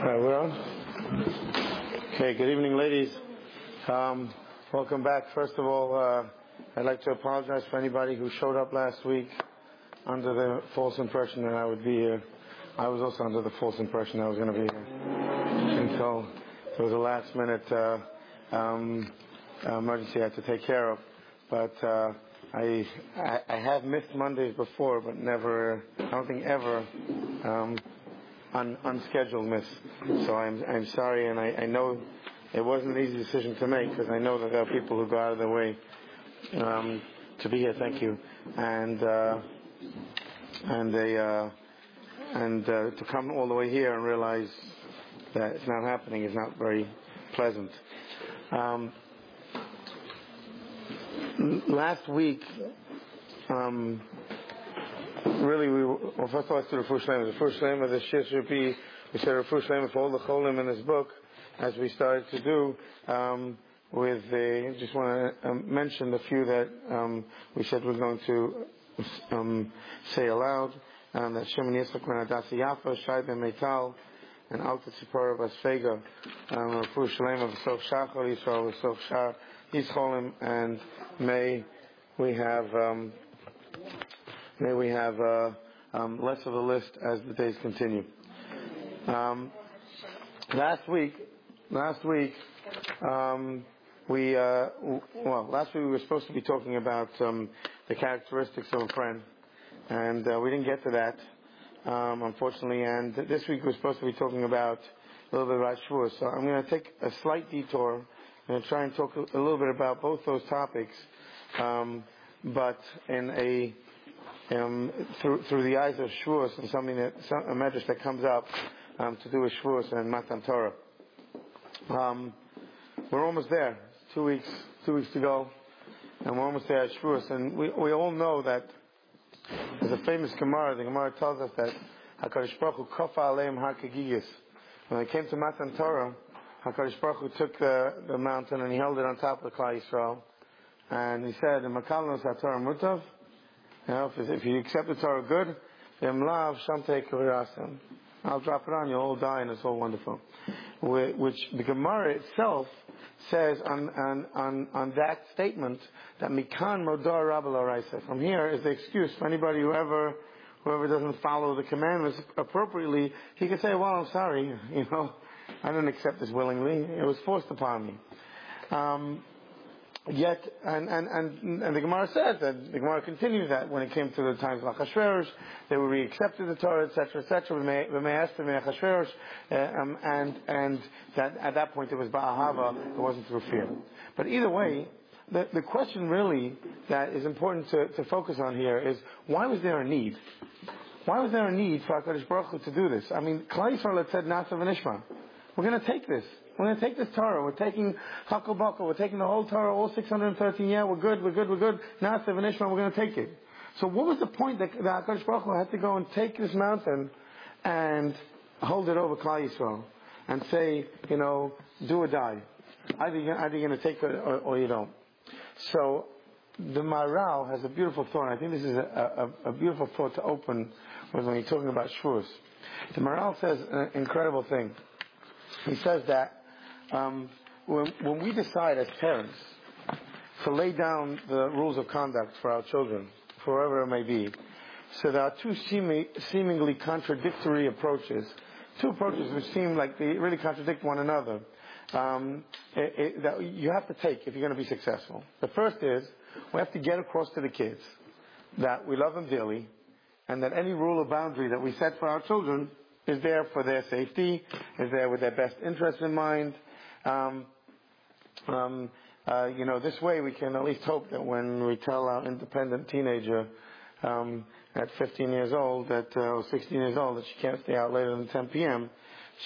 Alright, we're on. Okay, good evening, ladies. Um, welcome back. First of all, uh, I'd like to apologize for anybody who showed up last week under the false impression that I would be here. I was also under the false impression I was going to be here until there was a last minute uh, um, emergency I had to take care of. But uh, I, I, have missed Mondays before, but never, I don't think ever. Um, un, unscheduled miss. So I'm, I'm sorry, and I, I know it wasn't an easy decision to make because I know that there are people who go out of their way um, to be here. Thank you, and uh, and they uh, and uh, to come all the way here and realize that it's not happening is not very pleasant. Um, last week. Um, really, we well, first of all, the first name. The first name of the Shishripi, we said the first name for all the cholim in this book, as we started to do. Um, with the, just want to um, mention the few that um, we said we're going to um, say aloud. Um, that Shimon Yitzchak Ben Adasi Yafa, Shai Ben Meital, and Alta Tzipora Basfega, um, Rafu of Sof Shachar Yisrael, Sof Yischolim, and may we have um, May we have uh, um, less of a list as the days continue. Um, last week, last week, um, we uh, well, last week we were supposed to be talking about um, the characteristics of a friend, and uh, we didn't get to that, um, unfortunately. And this week we're supposed to be talking about a little bit about Shavuos. So I'm going to take a slight detour and try and talk a little bit about both those topics, um, but in a um, through, through the eyes of Shavuos and something that some, a medrash that comes up um, to do with Shavuos and Matan Torah. Um, we're almost there. Two weeks, two weeks to go, and we're almost there at Shavuos. And we we all know that there's a famous Gemara. The Gemara tells us that Hakadosh Baruch Hu kafa aleim hakagigis. When they came to Matan Torah, Hakadosh Baruch Hu took the, the mountain and he held it on top of the Klal Yisrael, and he said, "Makalos Torah mutav." You know, if, if you accept the Torah good, I'll drop it on you, all die, and it's all wonderful. Which the Gemara itself says on, on, on, on that statement that Mikan Modar Rabbal From here is the excuse for anybody who ever, whoever doesn't follow the commandments appropriately, he can say, well, I'm sorry, you know, I didn't accept this willingly. It was forced upon me. Um, Yet, and, and, and, and the Gemara said that the Gemara continues that when it came to the times of Achashverosh, they were re-accepted the Torah, etc., etc. We may ask them Achashverosh, uh, um, and and that at that point it was Ba'ahava, it wasn't through fear. But either way, the, the question really that is important to, to focus on here is why was there a need? Why was there a need for Hakadosh Baruch Hu to do this? I mean, Klal Yisrael said Nasav and. We're going to take this. We're going to take this Torah. We're taking Hakal We're taking the whole Torah, all 613. Yeah, we're good, we're good, we're good. Naaseh V'Nishma, we're going to take it. So what was the point that, that HaKadosh Baruch Hu had to go and take this mountain and hold it over Klal Yisrael and say, you know, do or die. Either you're, either you're going to take it or, or, you don't. So the Maharal has a beautiful thought. I think this is a, a, a beautiful thought to open with when you're talking about Shavuos. The Maharal says an incredible thing. He says that um, when, when we decide as parents to lay down the rules of conduct for our children, wherever it may be, so there are two seemingly contradictory approaches, two approaches which seem like they really contradict one another. Um, it, it, that you have to take if you're going to be successful. The first is we have to get across to the kids that we love them dearly, and that any rule or boundary that we set for our children is there for their safety, is there with their best interest in mind, um, um, uh, you know, this way we can at least hope that when we tell our independent teenager um, at 15 years old that, uh, or 16 years old that she can't stay out later than 10 p.m.,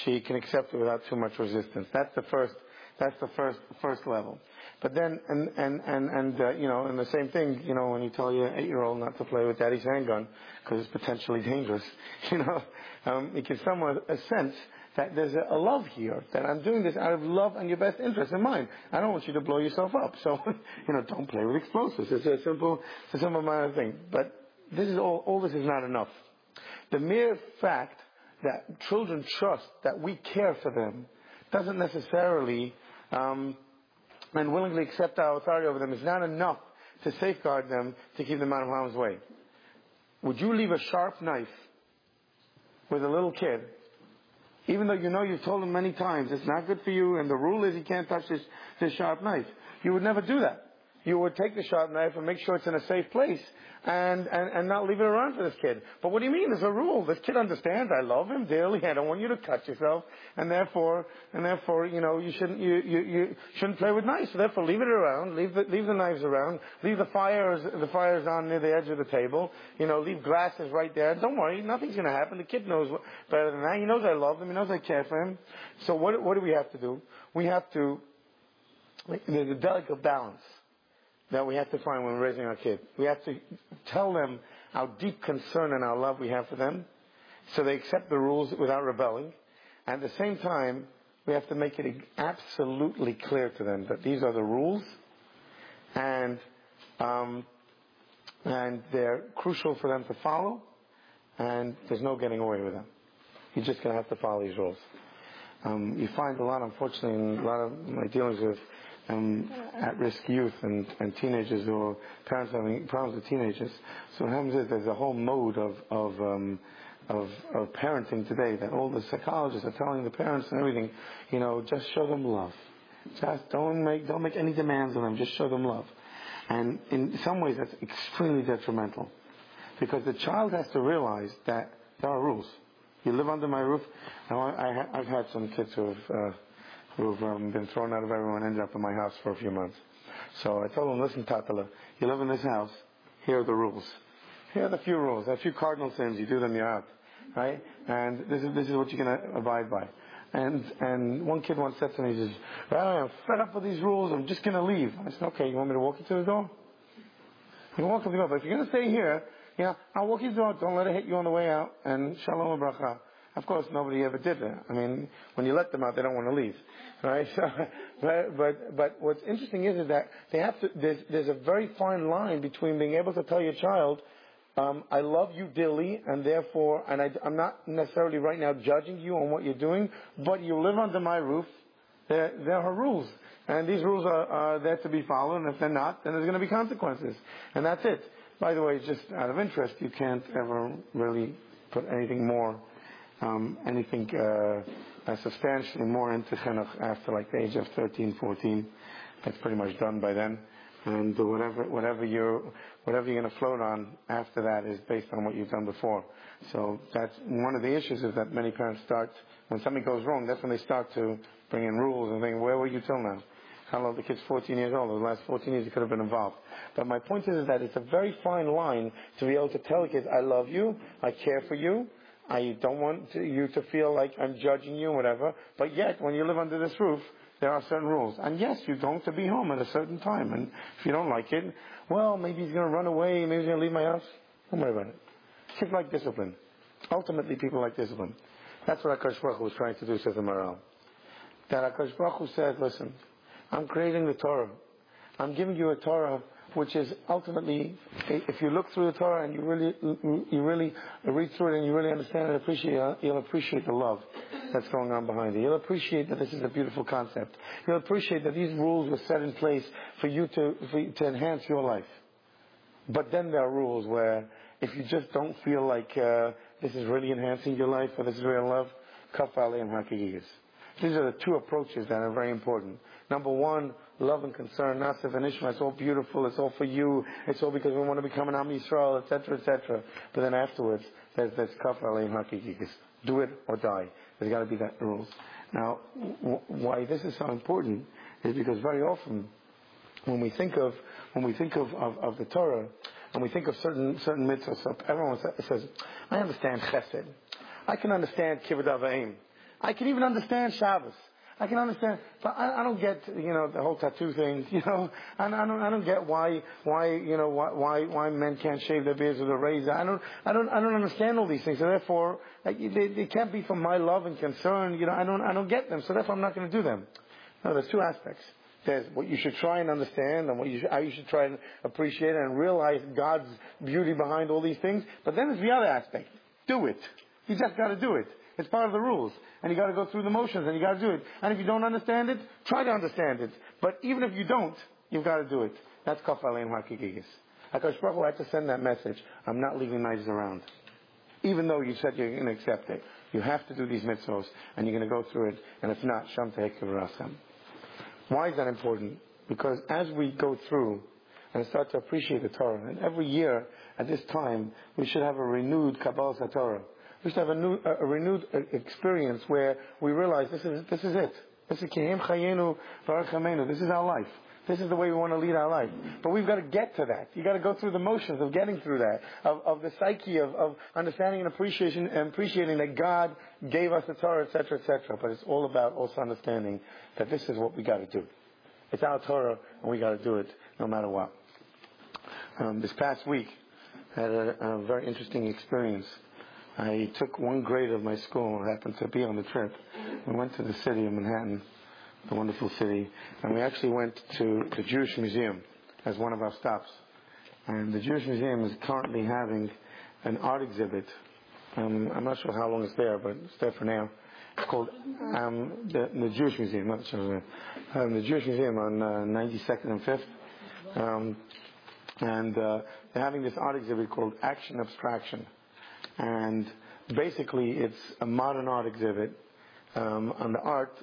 she can accept it without too much resistance. That's the first. That's the first first level. But then, and and and and uh, you know, and the same thing, you know, when you tell your eight-year-old not to play with daddy's handgun because it's potentially dangerous, you know, um, it gives someone a sense that there's a, love here, that I'm doing this out of love and your best interest in mind. I don't want you to blow yourself up. So, you know, don't play with explosives. It's a simple, it's a simple minor thing. But this is all, all this is not enough. The mere fact that children trust that we care for them doesn't necessarily um, and willingly accept our authority over them is not enough to safeguard them to keep them out of harm's way. Would you leave a sharp knife with a little kid, even though you know you've told him many times it's not good for you and the rule is he can't touch this, this sharp knife? You would never do that you would take the sharp knife and make sure it's in a safe place and, and, and not leave it around for this kid. But what do you mean? There's a rule. This kid understands I love him dearly. I don't want you to cut yourself. And therefore, and therefore, you know, you shouldn't, you, you, you shouldn't play with knives. So therefore leave it around. Leave the, leave the knives around. Leave the fires, the fires on near the edge of the table. You know, leave glasses right there. Don't worry. Nothing's going to happen. The kid knows better than that. He knows I love him. He knows I care for him. So what, what do we have to do? We have to, there's a delicate balance that we have to find when we're raising our kids. We have to tell them our deep concern and our love we have for them so they accept the rules without rebelling. At the same time, we have to make it absolutely clear to them that these are the rules and um, and they're crucial for them to follow and there's no getting away with them. You're just going to have to follow these rules. Um, you find a lot, unfortunately, in a lot of my dealings with um, at-risk youth and, and teenagers or parents having problems with teenagers. So what happens is there's a whole mode of, of, um, of, of parenting today that all the psychologists are telling the parents and everything, you know, just show them love. Just don't make, don't make any demands on them. Just show them love. And in some ways that's extremely detrimental. Because the child has to realize that there are rules. You live under my roof. Now, I, I, have had some kids who have, uh, who've um, been thrown out of everyone ended up in my house for a few months. So I told them, listen, Tatala, you live in this house. Here are the rules. Here are the few rules. A few cardinal sins. You do them, you're out. Right? And this is, this is what you're going to abide by. And, and one kid once said to me, he says, well, I'm fed up with these rules. I'm just going to leave. I said, okay, you want me to walk you to the door? You walk to the door. But if you're going to stay here, you know, I'll walk you to the door. Don't let it hit you on the way out. And shalom bracha. Of course, nobody ever did that. I mean, when you let them out, they don't want to leave, right? So, but, but, but what's interesting is, is that they have to. There's, there's a very fine line between being able to tell your child, um, "I love you dearly," and therefore, and I, I'm not necessarily right now judging you on what you're doing, but you live under my roof. There, there are rules, and these rules are, are there to be followed. And if they're not, then there's going to be consequences, and that's it. By the way, just out of interest, you can't ever really put anything more um, anything uh, substantially more into chinuch after like the age of 13, 14. That's pretty much done by then. And whatever, whatever you're, whatever you're going to float on after that is based on what you've done before. So that's one of the issues is that many parents start, when something goes wrong, that's when they start to bring in rules and think, where were you till now? How long the kid's 14 years old? The last 14 years he could have been involved. But my point is, is that it's a very fine line to be able to tell kids, I love you, I care for you, I don't want you to feel like I'm judging you or whatever. But yet, when you live under this roof, there are certain rules. And yes, you're going to be home at a certain time. And if you don't like it, well, maybe he's going to run away. Maybe he's going to leave my house. Don't worry about it. Kids like discipline. Ultimately, people like discipline. That's what Akash Baruch was trying to do, says the Maharal. That Akash Baruch said, listen, I'm creating the Torah. I'm giving you a Torah which is ultimately, if you look through the Torah and you really, you really read through it and you really understand and appreciate it, you'll appreciate the love that's going on behind it. You'll appreciate that this is a beautiful concept. You'll appreciate that these rules were set in place for you to, for to enhance your life. But then there are rules where if you just don't feel like uh, this is really enhancing your life or this is real love, kafale and hakigis. These are the two approaches that are very important. Number one, love and concern, Naaseh v'Nishma, it's all beautiful, it's all for you, it's all because we want to become an Am Yisrael, etc., etc. But then afterwards, there's, there's kaf alayim hakikis. Do it or die. There's got to be that rules. Now, w- why this is so important is because very often, when we think of, when we think of, of, of the Torah, and we think of certain, certain mitzvahs, everyone says, I understand chesed. I can understand kibbud avim. I can even understand Shabbos. I can understand, but I, I don't get you know the whole tattoo thing. You know, I, I don't I don't get why why you know why why men can't shave their beards with a razor. I don't I don't I don't understand all these things. So therefore, like, they they can't be from my love and concern. You know, I don't I don't get them. So therefore, I'm not going to do them. No, there's two aspects. There's what you should try and understand and what you should, how you should try and appreciate and realize God's beauty behind all these things. But then there's the other aspect. Do it. You just gotta do it. It's part of the rules. And you gotta go through the motions and you gotta do it. And if you don't understand it, try to understand it. But even if you don't, you've gotta do it. That's Kaf Alein Hakikigis. HaKadosh Baruch Hu had to send that message. I'm not leaving knives around. Even though you said you're to accept it. You have to do these mitzvahs and you're going to go through it. And if not, Sham Rasam. Why is that important? Because as we go through and start to appreciate the Torah, and every year at this time, we should have a renewed Kabbalah Torah. We should have a, new, a, renewed uh, experience where we realize this is, this is it. This is Chayenu This is our life. This is the way we want to lead our life. But we've got to get to that. You've got to go through the motions of getting through that, of, of the psyche of, of understanding and appreciation and appreciating that God gave us the Torah, etc., etc. But it's all about also understanding that this is what we got to do. It's our Torah, and we got to do it no matter what. Um, this past week, I had a, a very interesting experience. I took one grade of my school, happened to be on the trip. We went to the city of Manhattan the wonderful city. And we actually went to the Jewish Museum as one of our stops. And the Jewish Museum is currently having an art exhibit. Um, I'm not sure how long it's there, but it's there for now. It's called um, the, the, Jewish Museum, not sure. Um, the Jewish Museum on uh, 92nd and 5th. Um, and uh, they're having this art exhibit called Action Abstraction. And basically, it's a modern art exhibit um, on the art,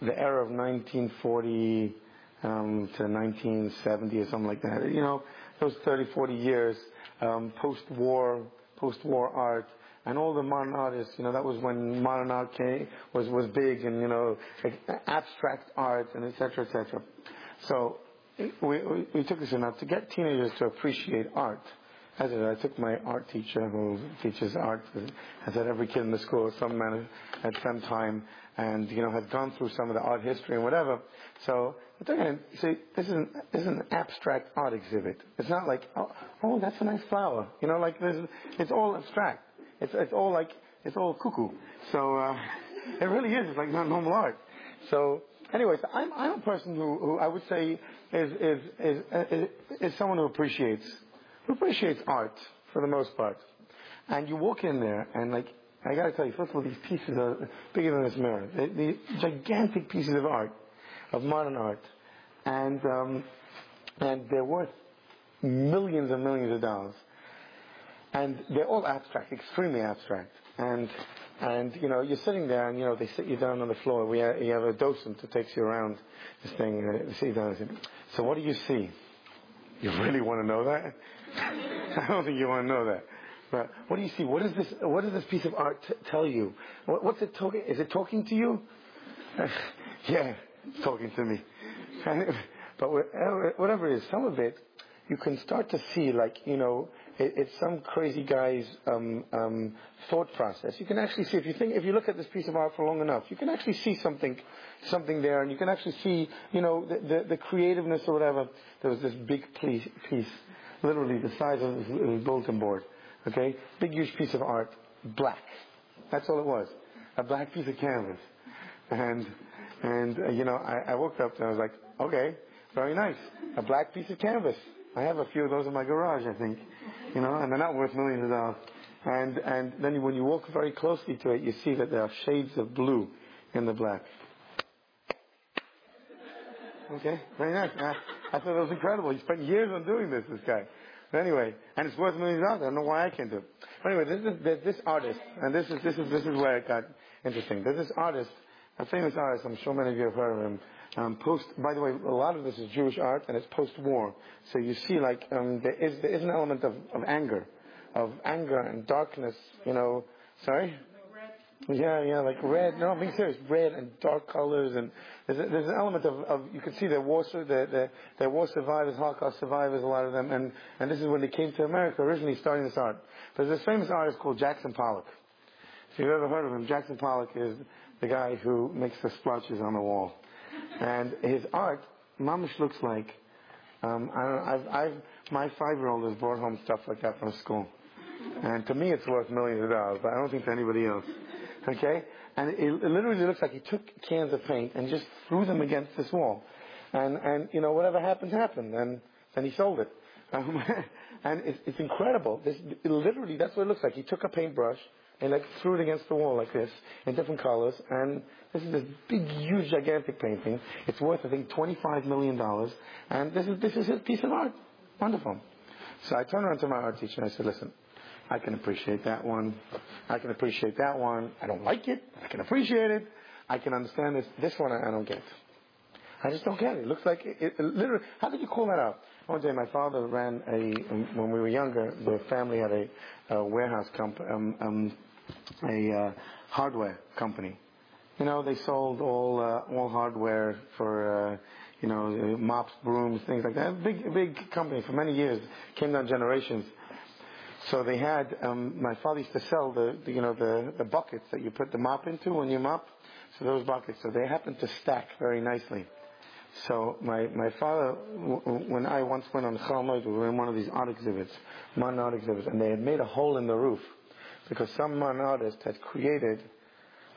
the era of 1940 um, to 1970 or something like that. You know, those 30, 40 years, um, post-war, post-war art, and all the modern artists. You know, that was when modern art came, was was big, and you know, abstract art and etc. etc. So we, we, we took this enough to get teenagers to appreciate art. I did. I took my art teacher who teaches art, has had every kid in the school some man at some time, and you know has gone through some of the art history and whatever. So again, see, this is an, this is an abstract art exhibit. It's not like oh, oh that's a nice flower. You know, like this. It's all abstract. It's it's all like it's all cuckoo. So uh, it really is. It's like not normal art. So anyways, I'm I'm a person who who I would say is is is is, is someone who appreciates who appreciates art for the most part. And you walk in there, and like, I gotta tell you, first of all, these pieces are bigger than this mirror. The, the gigantic pieces of art, of modern art. And, um, and they're worth millions and millions of dollars. And they're all abstract, extremely abstract. And, and, you know, you're sitting there and, you know, they sit you down on the floor. We have, you have a docent who takes you around this thing, they sit you down and say, so what do you see? You really want to know that? I don't think you want to know that. But what do you see? What does this? What does this piece of art t- tell you? What, what's it talking? Is it talking to you? yeah, it's talking to me. but whatever it is, some of it you can start to see, like you know, it, it's some crazy guy's um, um, thought process. You can actually see if you think if you look at this piece of art for long enough, you can actually see something, something there, and you can actually see, you know, the, the, the creativeness or whatever. There was this big piece, piece literally the size of a bulletin board. Okay, big huge piece of art, black. That's all it was, a black piece of canvas. And and uh, you know, I, I woke up and I was like, okay, very nice, a black piece of canvas. I have a few of those in my garage, I think. You know, and they're not worth millions of dollars. And and then when you walk very closely to it, you see that there are shades of blue in the black. Okay, very nice. I, I thought it was incredible. He spent years on doing this, this guy. Anyway, and it's worth millions of dollars. I don't know why I can't do it. But anyway, this is there's this artist, and this is this is this is where it got interesting. There's this artist, a famous artist. I'm sure many of you have heard of him. Um, post, by the way, a lot of this is Jewish art, and it's post-war. So you see, like um, there is there is an element of, of anger, of anger and darkness. You know, sorry. Yeah, yeah, like red. No, I'm being serious. Red and dark colors, and there's, a, there's an element of, of you can see the war, the, the war survivors, Holocaust survivors, a lot of them, and and this is when they came to America originally, starting this art. There's this famous artist called Jackson Pollock. If you've ever heard of him, Jackson Pollock is the guy who makes the splotches on the wall, and his art, mamish looks like. Um, I don't, I've, I've, my five-year-old has brought home stuff like that from school. And to me, it's worth millions of dollars, but I don't think to anybody else. Okay? And it, it literally looks like he took cans of paint and just threw them against this wall. And, and, you know, whatever happened, happened. And then he sold it. Um, and it's, it's incredible. This, literally, that's what it looks like. He took a paintbrush and like threw it against the wall like this in different colors. And this is this big, huge, gigantic painting. It's worth, I think, $25 million. And this is, this is his piece of art. Wonderful. So I turned around to my art teacher and I said, listen, I can appreciate that one. I can appreciate that one. I don't like it. I can appreciate it. I can understand this. This one I, I don't get. I just don't get it. It looks like it, it, literally. How did you call that out? One day, my father ran a. Um, when we were younger, the family had a, a warehouse company, um, um, a uh, hardware company. You know, they sold all uh, all hardware for. Uh, you know, mops, brooms, things like that. Big, big company for many years. Came down generations. So they had. Um, my father used to sell the, the, you know, the the buckets that you put the mop into when you mop. So those buckets. So they happened to stack very nicely. So my, my father, when I once went on Chol Hamoed, we were in one of these art exhibits, modern art exhibits, and they had made a hole in the roof because some modern artist had created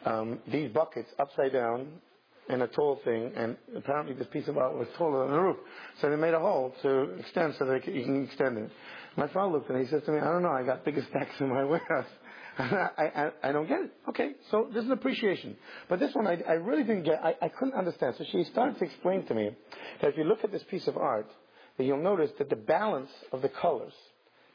um, these buckets upside down in a tall thing, and apparently this piece of art was taller than the roof. So they made a hole to extend so that you can extend it. My father looked and he says to me, I don't know, I got bigger stacks in my warehouse. I, I, I don't get it. Okay, so this is an appreciation. But this one I, I really didn't get, I, I couldn't understand. So she started to explain to me that if you look at this piece of art, that you'll notice that the balance of the colors,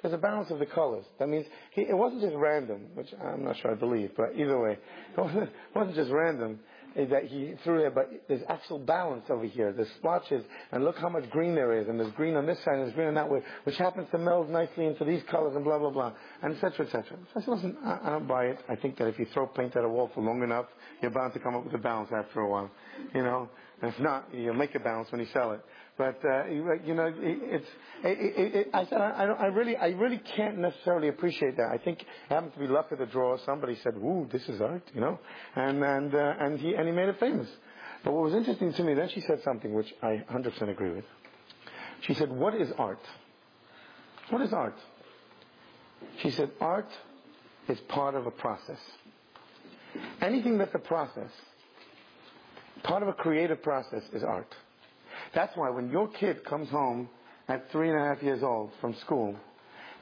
there's a balance of the colors. That means he, it wasn't just random, which I'm not sure I believe, but either way, it wasn't, it wasn't just random that he threw there, but there's actual balance over here. There's splotches, and look how much green there is, and there's green on this side, and there's green on that way, which happens to meld nicely into these colors, and blah, blah, blah, and et cetera, et cetera. So I said, listen, I, I don't buy it. I think that if you throw paint at a wall for long enough, you're bound to come up with a balance after a while. You know? And if not, you'll make a balance when you sell it. But uh, you know, it's. It, it, I said I, I, really, I really can't necessarily appreciate that. I think it happened to be luck of the draw. Somebody said, "Ooh, this is art," you know, and and uh, and he and he made it famous. But what was interesting to me, then she said something which I 100% agree with. She said, "What is art? What is art?" She said, "Art is part of a process. Anything that's a process, part of a creative process, is art." That's why when your kid comes home at three and a half years old from school,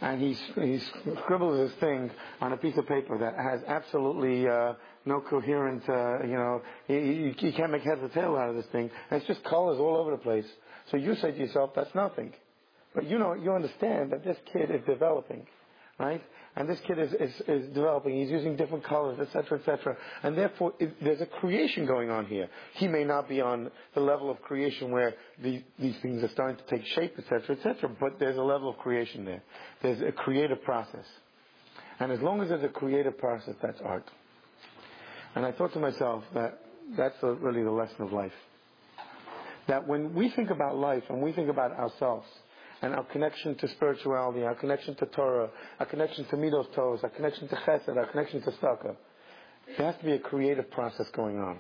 and he, he scribbles his thing on a piece of paper that has absolutely uh, no coherent, uh, you know, he, he can't make heads or tail out of this thing, and it's just colors all over the place. So you say to yourself, that's nothing. But you know, you understand that this kid is developing, right? and this kid is, is, is developing. He's using different colors, etc., etc. And therefore, it, there's a creation going on here. He may not be on the level of creation where the, these things are starting to take shape, etc., etc. But there's a level of creation there. There's a creative process, and as long as there's a creative process, that's art. And I thought to myself that that's a, really the lesson of life. That when we think about life and we think about ourselves, and our connection to spirituality, our connection to Torah, our connection to Midos Tovos, our connection to Chesed, our connection to Tzedaka. There has to be a creative process going on.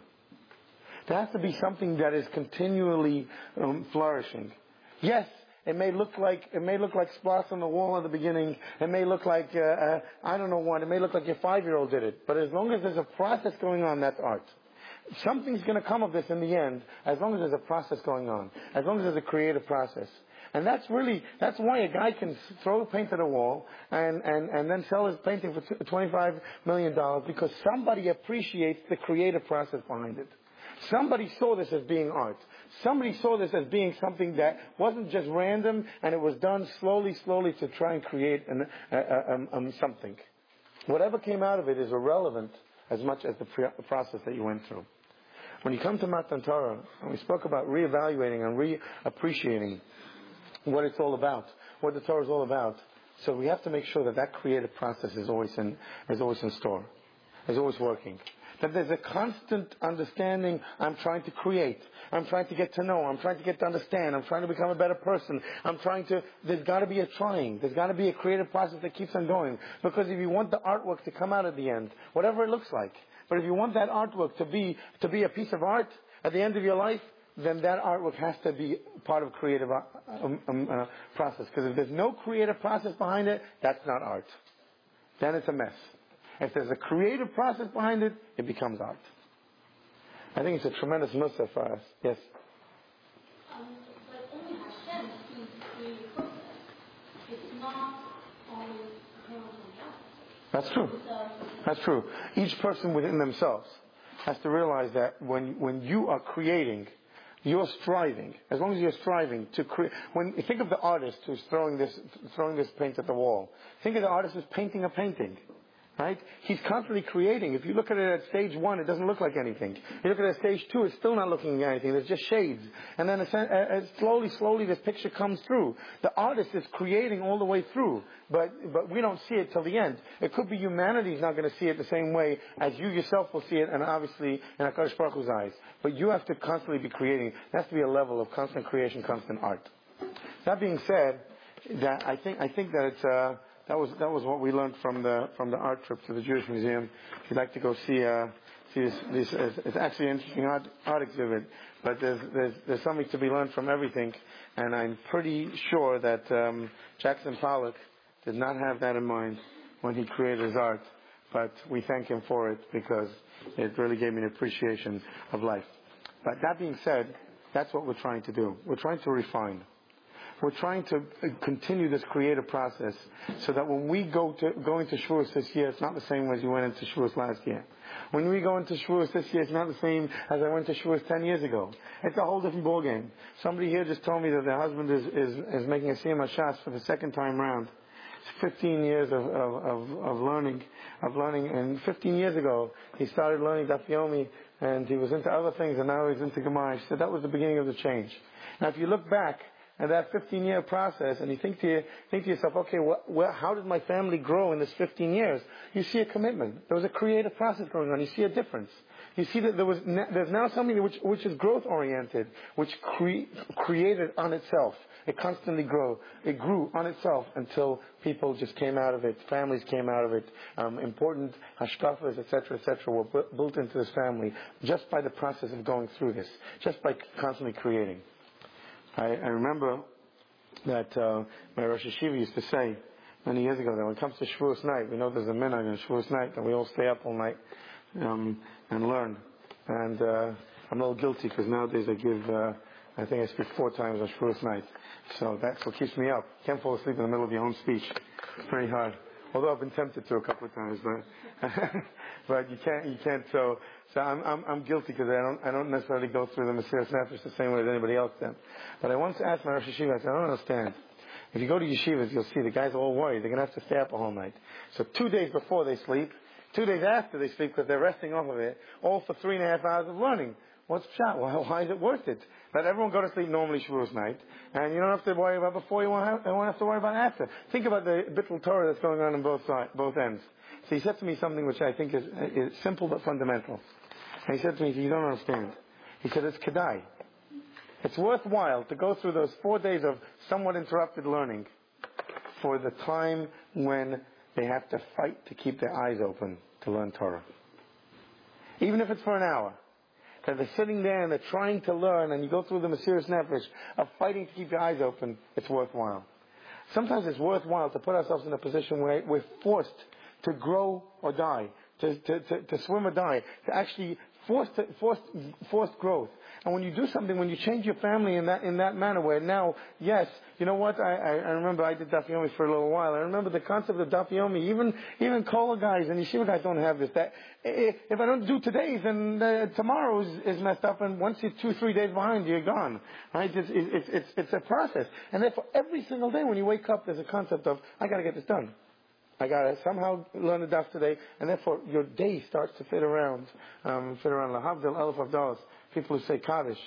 There has to be something that is continually um, flourishing. Yes, it may look like it may look like spots on the wall at the beginning. It may look like uh, uh, I don't know what. It may look like your five-year-old did it. But as long as there's a process going on, that's art. Something's going to come of this in the end, as long as there's a process going on, as long as there's a creative process. And that's really, that's why a guy can throw paint at a wall and, and, and then sell his painting for $25 million because somebody appreciates the creative process behind it. Somebody saw this as being art. Somebody saw this as being something that wasn't just random and it was done slowly, slowly to try and create an, um, um, something. Whatever came out of it is irrelevant as much as the process that you went through. When you come to Matan Torah, and we spoke about reevaluating and reappreciating what it's all about, what the Torah is all about. So we have to make sure that that creative process is always in, is always in store, is always working. That there's a constant understanding, I'm trying to create. I'm trying to get to know. I'm trying to get to understand. I'm trying to become a better person. I'm trying to, there's gotta be a trying. There's gotta be a creative process that keeps on going. Because if you want the artwork to come out at the end, whatever it looks like, but if you want that artwork to be, to be a piece of art at the end of your life, then that artwork has to be part of creative uh, um, um, uh, process. Because if there's no creative process behind it, that's not art. Then it's a mess. If there's a creative process behind it, it becomes art. I think it's a tremendous mussar for us. Yes. But only Hashem sees process. It's not only That's true. That's true. Each person within themselves has to realize that when when you are creating you're striving. As long as you're striving to create, when think of the artist who's throwing this, throwing this paint at the wall. Think of the artist who's painting a painting. Right? He's constantly creating. If you look at it at stage one, it doesn't look like anything. You look at it at stage two, it's still not looking like anything. There's just shades. And then slowly, slowly, this picture comes through. The artist is creating all the way through, but, but we don't see it till the end. It could be humanity's not going to see it the same way as you yourself will see it, and obviously in HaKadosh Baruch Hu's eyes. But you have to constantly be creating. There has to be a level of constant creation, constant art. That being said, that I think, I think that it's, uh, that was that was what we learned from the from the art trip to the Jewish Museum. If you'd like to go see uh, see this, this it's actually an interesting art, art exhibit, but there's there's there's something to be learned from everything, and I'm pretty sure that um, Jackson Pollock did not have that in mind when he created his art, but we thank him for it because it really gave me an appreciation of life. But that being said, that's what we're trying to do. We're trying to refine. We're trying to uh, continue this creative process so that when we go to go into Shavuos this year, it's not the same as you went into Shavuos last year. When we go into Shavuos this year, it's not the same as I went to Shavuos 10 years ago. It's a whole different ballgame. Somebody here just told me that their husband is, is, is making a Siyum Shas for the second time round. It's 15 years of, of, of, of learning, of learning, and 15 years ago, he started learning Daf Yomi, and he was into other things, and now he's into Gemara. Said that was the beginning of the change. Now, if you look back, and that 15 year process, and you think to, you, think to yourself, okay, well, how did my family grow in this 15 years? You see a commitment. There was a creative process going on. You see a difference. You see that there was, there's now something which, which is growth oriented, which cre- created on itself. It constantly grew. It grew on itself until people just came out of it, families came out of it, um, important hashkafas, etc., etc., were bu- built into this family just by the process of going through this, just by constantly creating. I, I remember that uh, my Rosh Yeshiva used to say many years ago that when it comes to Shavuos night, we know there's a minhag on Shavuos night that we all stay up all night um, and learn. And uh, I'm a little guilty because nowadays I give, uh, I think I speak four times on Shavuos night. So that's what keeps me up. Can't fall asleep in the middle of your own speech. It's very hard. Although I've been tempted to a couple of times, but but you can't you can't. So so I'm, I'm, I'm guilty because I don't, I don't necessarily go through the Mesiras Nefesh the same way as anybody else does. But I once asked my Rosh Yeshiva, I said, I don't understand. If you go to yeshivas, you'll see the guys are all worried. They're going to have to stay up a whole night. So two days before they sleep, two days after they sleep because they're resting off of it, all for three and a half hours of learning. What's shot? Well, why is it worth it? Let everyone go to sleep normally Shavuos night, and you don't have to worry about before, you won't have, you won't have to worry about after. Think about the bittul Torah that's going on on both sides, both ends. So he said to me something which I think is, is simple but fundamental. And he said to me, you don't understand. He said, it's kedai. It's worthwhile to go through those four days of somewhat interrupted learning for the time when they have to fight to keep their eyes open to learn Torah. Even if it's for an hour. That they're sitting there and they're trying to learn and you go through the Mesiras Nefesh of fighting to keep your eyes open, it's worthwhile. Sometimes it's worthwhile to put ourselves in a position where we're forced to grow or die, to, to, to, to swim or die, to actually forced, forced, forced growth. And when you do something, when you change your family in that, in that manner where now, yes, you know what, I, I, I remember I did Daf Yomi for a little while. I remember the concept of Daf Yomi. Even, even Kollel guys and Yeshiva guys don't have this. That, if I don't do today, then uh, tomorrow is, is messed up and once you're two, three days behind, you're gone. Right? It's, it's, it's, it's a process. And therefore, every single day when you wake up, there's a concept of, I gotta get this done. I got to somehow learn the daf today, and therefore your day starts to fit around, um, fit around lahavdil elef havdalos. People who say kaddish,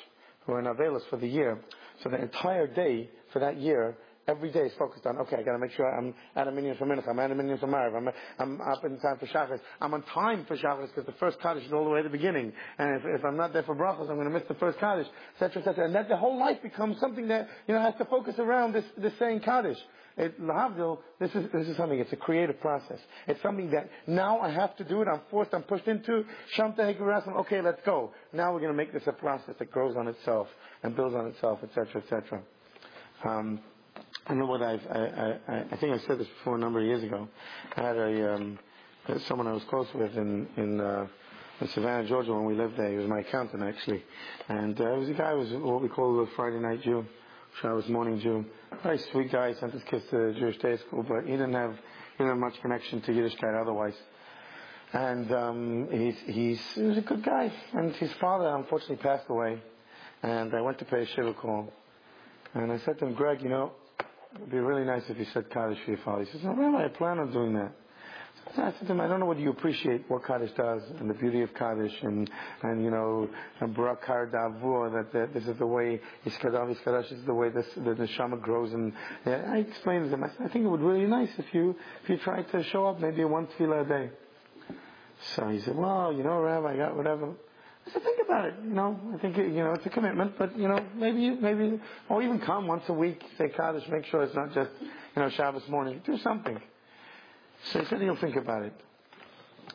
who are in Avelis for the year, so the entire day for that year every day is focused on, okay, I gotta make sure I'm at a minyan for minutes, I'm at a minyan for Mariv, I'm, I'm up in time for Shachris, I'm on time for Shachris because the first Kaddish is all the way at the beginning, and if, if I'm not there for Brachos, I'm gonna miss the first Kaddish, etc., etc., and that the whole life becomes something that, you know, has to focus around this, this saying Kaddish. It, lahavdil, this is, this is something, it's a creative process. It's something that now I have to do it, I'm forced, I'm pushed into, shamta hekurasim, okay, let's go. Now we're going to make this a process that grows on itself and builds on itself, etc., etc. Um, I know what I've, I, I, I think I said this before a number of years ago. I had a, um, someone I was close with in, in, uh, in Savannah, Georgia when we lived there. He was my accountant actually. And, uh, it was a guy who was what we call a Friday night Jew Shabbos morning Jew. Very sweet guy. He sent his kids to Jewish day school, but he didn't have he didn't have much connection to Yiddishkeit otherwise. And um, he's he's he was a good guy. And his father unfortunately passed away. And I went to pay a shiva call. And I said to him, Greg, you know, it'd be really nice if you said Kaddish for your father. He says, oh, No, Rabbi, I plan on doing that. I said to him, I don't know whether you appreciate what Kaddish does and the beauty of Kaddish and, and you know, Barakar Davur, that, this is the way Iskadav Iskadash is the way this, the neshama grows. And yeah, I explained to him, I said, I think it would be really nice if you, if you tried to show up maybe one tefillah a day. So he said, well, you know, Rabbi, I got whatever. Said, think about it. You know, I think you know it's a commitment, but you know, maybe maybe or even come once a week, say Kaddish. Make sure it's not just you know Shabbos morning. Do something. So he said he'll think about it.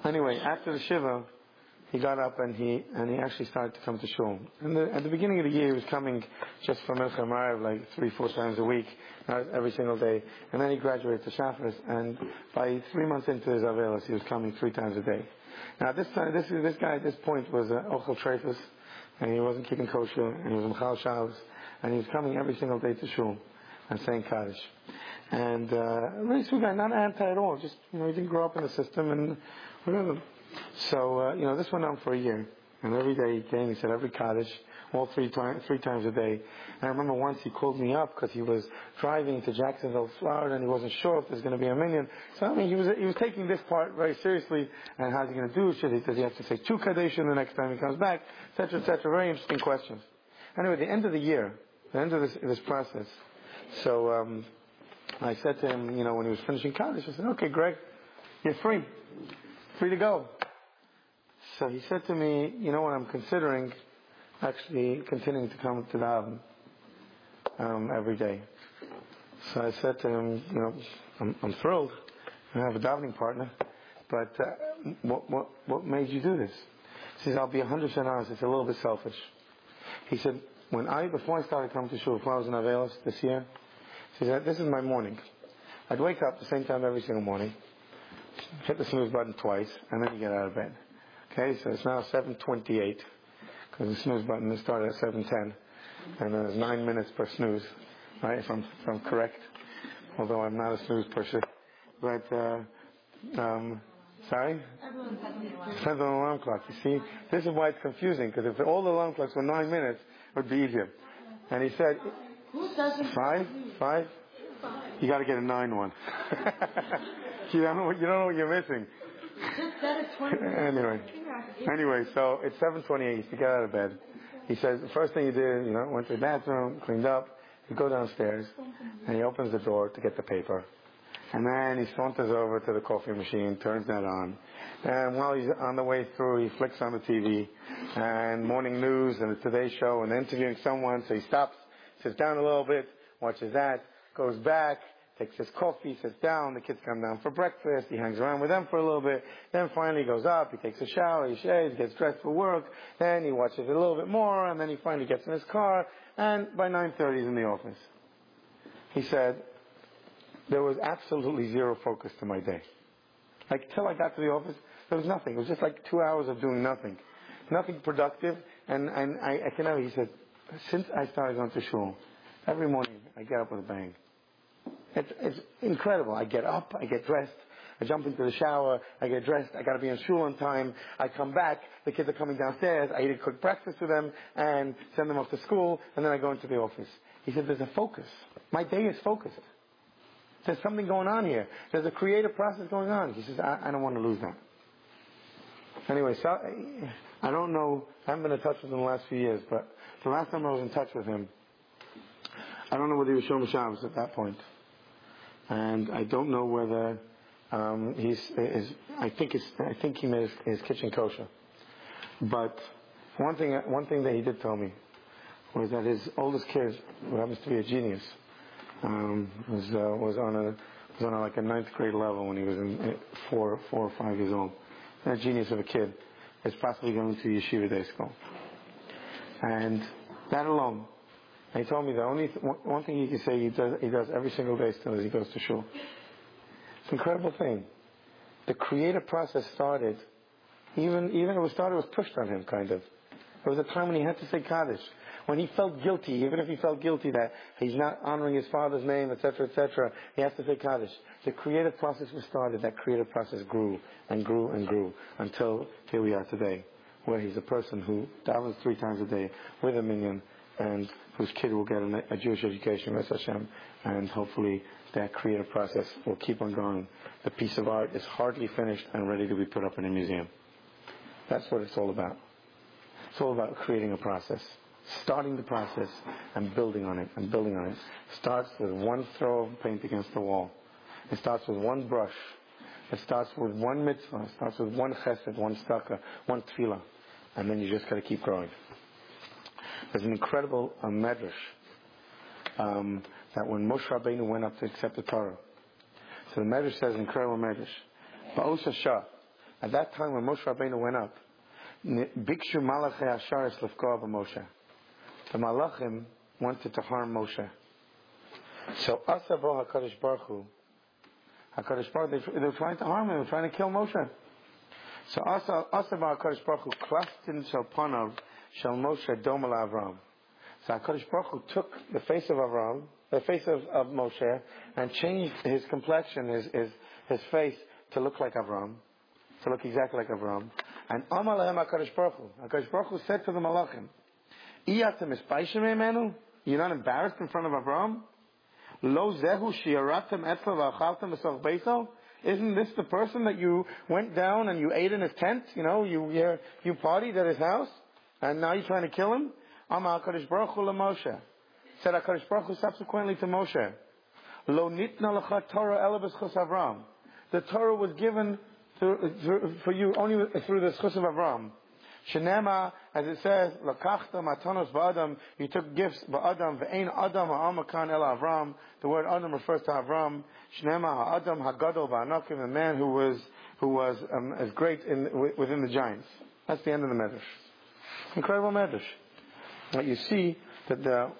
Anyway, after the shiva, he got up and he and he actually started to come to shul. And the, at the beginning of the year, he was coming just for Mincha Maariv like three, four times a week, not every single day. And then he graduated to Shachris, and by three months into his Avelis, he was coming three times a day. Now this time, this this guy at this point was uh, Ochel Trefus, and he wasn't keeping kosher, and he was Michal Shabbos, and he was coming every single day to shul and saying Kaddish. And uh, really sweet guy, not anti at all. Just you know, he didn't grow up in the system and whatever. So uh, you know, this went on for a year, and every day he came. He said every Kaddish, all three times, three times a day. And I remember once he called me up because he was driving to Jacksonville, Florida, and he wasn't sure if there's going to be a minyan. So I mean, he was he was taking this part very seriously. And how's he going to do? Should he does he have to say two kaddish the next time he comes back, etc., etc. Very interesting questions. Anyway, the end of the year, the end of this this process. So um, I said to him, you know, when he was finishing Kaddish, I said, "Okay, Greg, you're free, free to go." So he said to me, "You know what? I'm considering." Actually continuing to come to daven um, every day. So I said to him, you know, I'm, I'm thrilled. I have a davening partner, but uh, what, what, what made you do this? He says, I'll be 100% honest, it's a little bit selfish. He said, when I, before I started coming to shul, before I was in Avelis this year, he said, this is my morning. I'd wake up the same time every single morning, hit the snooze button twice, and then you get out of bed. Okay, so it's now 728. There's a snooze button that started at 7.10. And there's nine minutes per snooze, right, if I'm, if I'm correct. Although I'm not a snooze pusher. But, uh, um, sorry? Depends on the alarm clock. You see, this is why it's confusing, because if all the alarm clocks were nine minutes, it would be easier. And he said, five? Five? You gotta get a nine one. you don't know, you don't know what you're missing. anyway. Anyway, so it's 7:28. He to get out of bed. He says the first thing he did, you know, went to the bathroom, cleaned up. He go downstairs, and he opens the door to get the paper. And then he saunters over to the coffee machine, turns that on. And while he's on the way through, he flicks on the TV and morning news and the Today Show and interviewing someone. So he stops, sits down a little bit, watches that, goes back, takes his coffee, sits down, the kids come down for breakfast, he hangs around with them for a little bit, then finally goes up, he takes a shower, he shaves, gets dressed for work, then he watches a little bit more, and then he finally gets in his car, and by 9.30 he's in the office. He said, there was absolutely zero focus to my day. Like, till I got to the office, there was nothing. It was just like two hours of doing nothing. Nothing productive, and, and I, I can never, he said, since I started going to shul, every morning I get up with a bang. It's, it's incredible. I get up, I get dressed, I jump into the shower, I get dressed, I gotta be in shul on time, I come back, the kids are coming downstairs, I eat a quick breakfast for them, and send them off to school, and then I go into the office. He said, there's a focus. My day is focused. There's something going on here. There's a creative process going on. He says, I, I don't want to lose that. Anyway, so I don't know, I haven't been in touch with him in the last few years, but the last time I was in touch with him, I don't know whether he was showing Shomer Shabbos at that point and I don't know whether um, he's. Is, I think it's, I think he made his, his, kitchen kosher. But one thing, one thing that he did tell me was that his oldest kid, who happens to be a genius, um, was uh, was on a was on a, like a ninth grade level when he was in uh, four four or five years old. a genius of a kid is possibly going to yeshiva day school, and that alone and he told me the only th- one thing he can say he does, he does every single day still is he goes to shul. It's an incredible thing. The creative process started, even even it was started was pushed on him kind of. There was a time when he had to say Kaddish. when he felt guilty, even if he felt guilty that he's not honoring his father's name, etc., etc., he has to say Kaddish. The creative process was started. That creative process grew and grew and grew until here we are today, where he's a person who davens three times a day with a minyan and whose kid will get a, Jewish education, with Hashem, and hopefully that creative process will keep on going. The piece of art is hardly finished and ready to be put up in a museum. That's what it's all about. It's all about creating a process, starting the process and building on it and building on it. Starts with one throw of paint against the wall. It starts with one brush. It starts with one mitzvah. It starts with one chesed, one tzedaka, one tefillah. And then you just got to keep growing. There's an incredible uh, medrash um, that when Moshe Rabbeinu went up to accept the Torah, so the Medrash says, incredible Medrash. Ba'osa Shah. At that time when Moshe Rabbeinu went up, Bikshu Malachi Asharis Lefkoa Moshe. The Malachim wanted to harm Moshe. So Asabo HaKadosh Baruch Hu, HaKadosh Baruch they, they were trying to harm him, they were trying to kill Moshe. So Asabo HaKadosh Baruch Hu Klastin Shal Shal Moshe Domel Avram. So HaKadosh Baruch Hu took the face of Avram, the face of, of Moshe, and changed his complexion, his, his, his face, to look like Avram, to look exactly like Avram. And Amar Lehem HaKadosh Baruch Hu, HaKadosh Baruch Hu said to the Malachim, Iyatem Ispaishim Emenu? You're not embarrassed in front of Avram? Lo Zehu Shiaratem Etzla V'achaltem Esoch Beiso? Isn't this the person that you went down and you ate in his tent? You know, you, you, you partied at his house? And now you're trying to kill him? Amar HaKadosh Baruch Hu Moshe. Said HaKadosh Baruch Hu subsequently to Moshe, Lo nitna lecha Torah elabes Avram. The Torah was given to, for you only through the schus of Avram. Shenema, as it says, Lakachta matanos ba'adam, you took gifts ba'adam, ve'ein adam ha'amakan el Avram. The word adam refers to Avram. Shenema ha'adam ha'gadol ba'anakim, the man who was, who was um, as great in, within the giants. That's the end of the Medrash. Incredible Medrash. Now you see that the,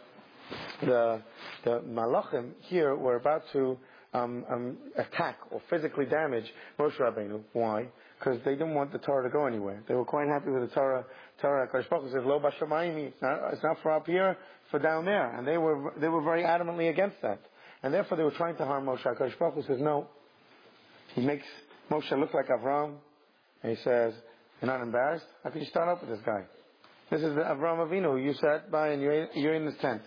the, the Malachim here were about to um, um, attack or physically damage Moshe Rabbeinu. Why? Because they didn't want the Torah to go anywhere. They were quite happy with the Torah. Torah, Kodesh Baruch says, "Lo b'shamayim." It's not, it's not for up here, for down there, and they were they were very adamantly against that, and therefore they were trying to harm Moshe. Kodesh Baruch says, "No." He makes Moshe look like Avram, and he says, "You're not embarrassed? How could you start up with this guy?" This is the Avram Avinu you sat by and you're, in this tent.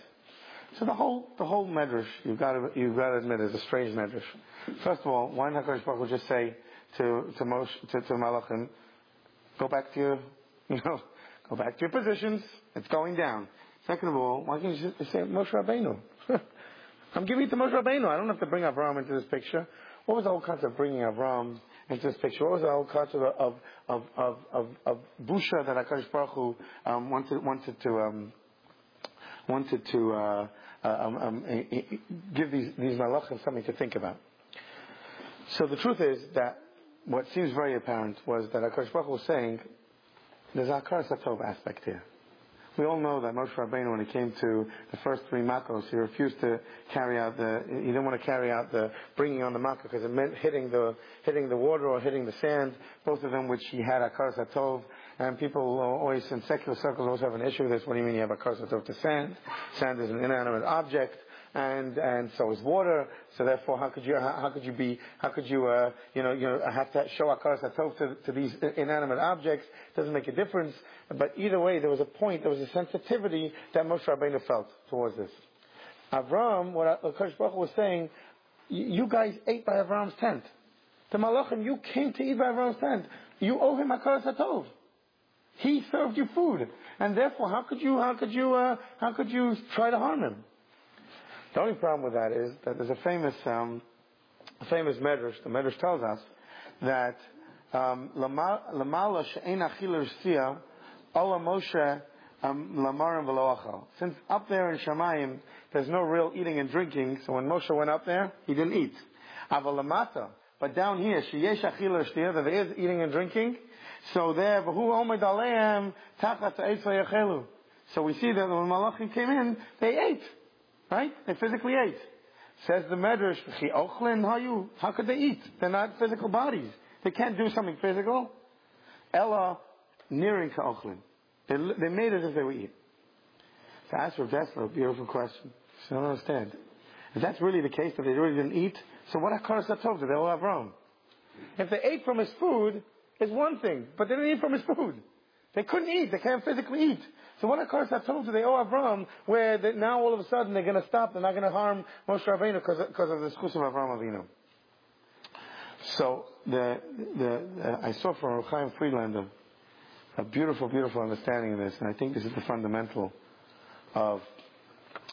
So the whole the whole medrash you've got to you've got to admit is a strange medrash. First of all, why not Hakadosh Baruch just say to to Moshe to, to Malachim, go back to your you know go back to your positions. It's going down. Second of all, why can't you just say Moshe Rabbeinu? I'm giving it to Moshe Rabbeinu. I don't have to bring Avram into this picture. What was the whole concept of bringing Avram into this picture? What was the whole concept of of of of, of busha that Hakadosh Baruch Hu um, wanted wanted to um, wanted to uh, uh, um, um, give these these malachim something to think about. So the truth is that what seems very apparent was that Hakadosh Baruch Hu was saying there's a Satov aspect here. We all know that Moshe Rabbeinu, when it came to the first three makkos, he refused to carry out the, he didn't want to carry out the bringing on the makkah because it meant hitting the, hitting the water or hitting the sand, both of them which he had a Satov. And people always, in secular circles, always have an issue with this. What do you mean you have a Satov to sand? Sand is an inanimate object and and so is water. So therefore, how could you how, how could you be how could you uh, you know you know have to show akaras hatov to, to these inanimate objects? Doesn't make a difference. But either way, there was a point, there was a sensitivity that Moshe Rabbeinu felt towards this. Avram, what Akash Baruch was saying, you guys ate by Avram's tent. The Malachim, you came to eat by Avram's tent. You owe him akaras hatov. He served you food, and therefore, how could you how could you uh, how could you try to harm him? The only problem with that is that there's a famous, um, a famous medrash. The medrash tells us that um, lamala she'en achil sia ola Moshe um, lamarim Since up there in Shemayim, there's no real eating and drinking, so when Moshe went up there, he didn't eat. Avalamata, but down here sheyesh achil sia, that there is eating and drinking. So there, v'hu omed aleim tachat So we see that when Malachim came in, they ate. Right? They physically ate. Says the Medrash, how could they eat? They're not physical bodies. They can't do something physical. Ella nearing to Ochlin. They, they made it as if they were eating. To ask Rav Dessler, a beautiful question. I don't understand. If that's really the case, that they really didn't eat, so what Hakaras Hatov did they all have wrong? If they ate from his food, is one thing, but they didn't eat from his food. They couldn't eat. They can't physically eat. So what Hakaras Hatov did they owe Avram, where they, now all of a sudden they're going to stop, they're not going to harm Moshe Rabbeinu because of the schus of Avram Avinu. So the, the, I saw from Chaim Friedlander a beautiful, beautiful understanding of this, and I think this is the fundamental of,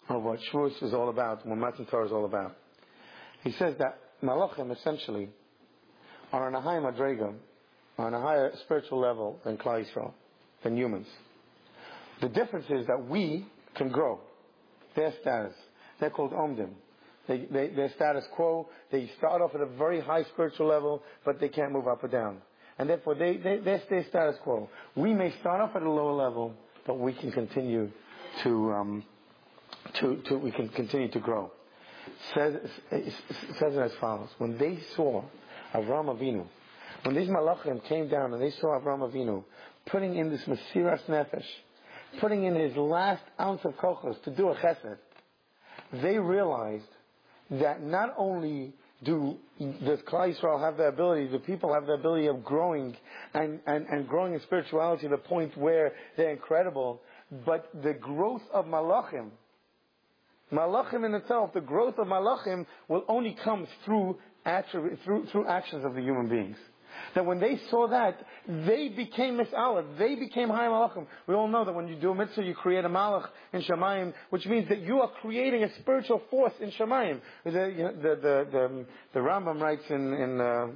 of what Shavuos is all about, what Matan Torah is all about. He says that Malachim essentially are on a higher madrega, on a higher spiritual level than Klal Yisrael, than humans. The difference is that we can grow their status. They're called Omdim. They, they, their status quo, they start off at a very high spiritual level, but they can't move up or down. And therefore, they, they, they stay status quo. We may start off at a lower level, but we can continue to, um, to, to we can continue to grow. Says, says it as follows. When they saw Avram Avinu, when these malachim came down and they saw Avram Avinu putting in this Mesiras Nefesh, putting in his last ounce of kochos to do a chesed, they realized that not only do does Klal Yisrael have the ability, the people have the ability of growing and, and, and growing in spirituality to the point where they're incredible, but the growth of Malachim, Malachim in itself, the growth of Malachim will only come through, through, through actions of the human beings. That when they saw that, they became mis'alad. They became high malachim. We all know that when you do a mitzvah, you create a malach in Shemayim, which means that you are creating a spiritual force in Shemayim. The, the, the, the, the Rambam writes in, in uh,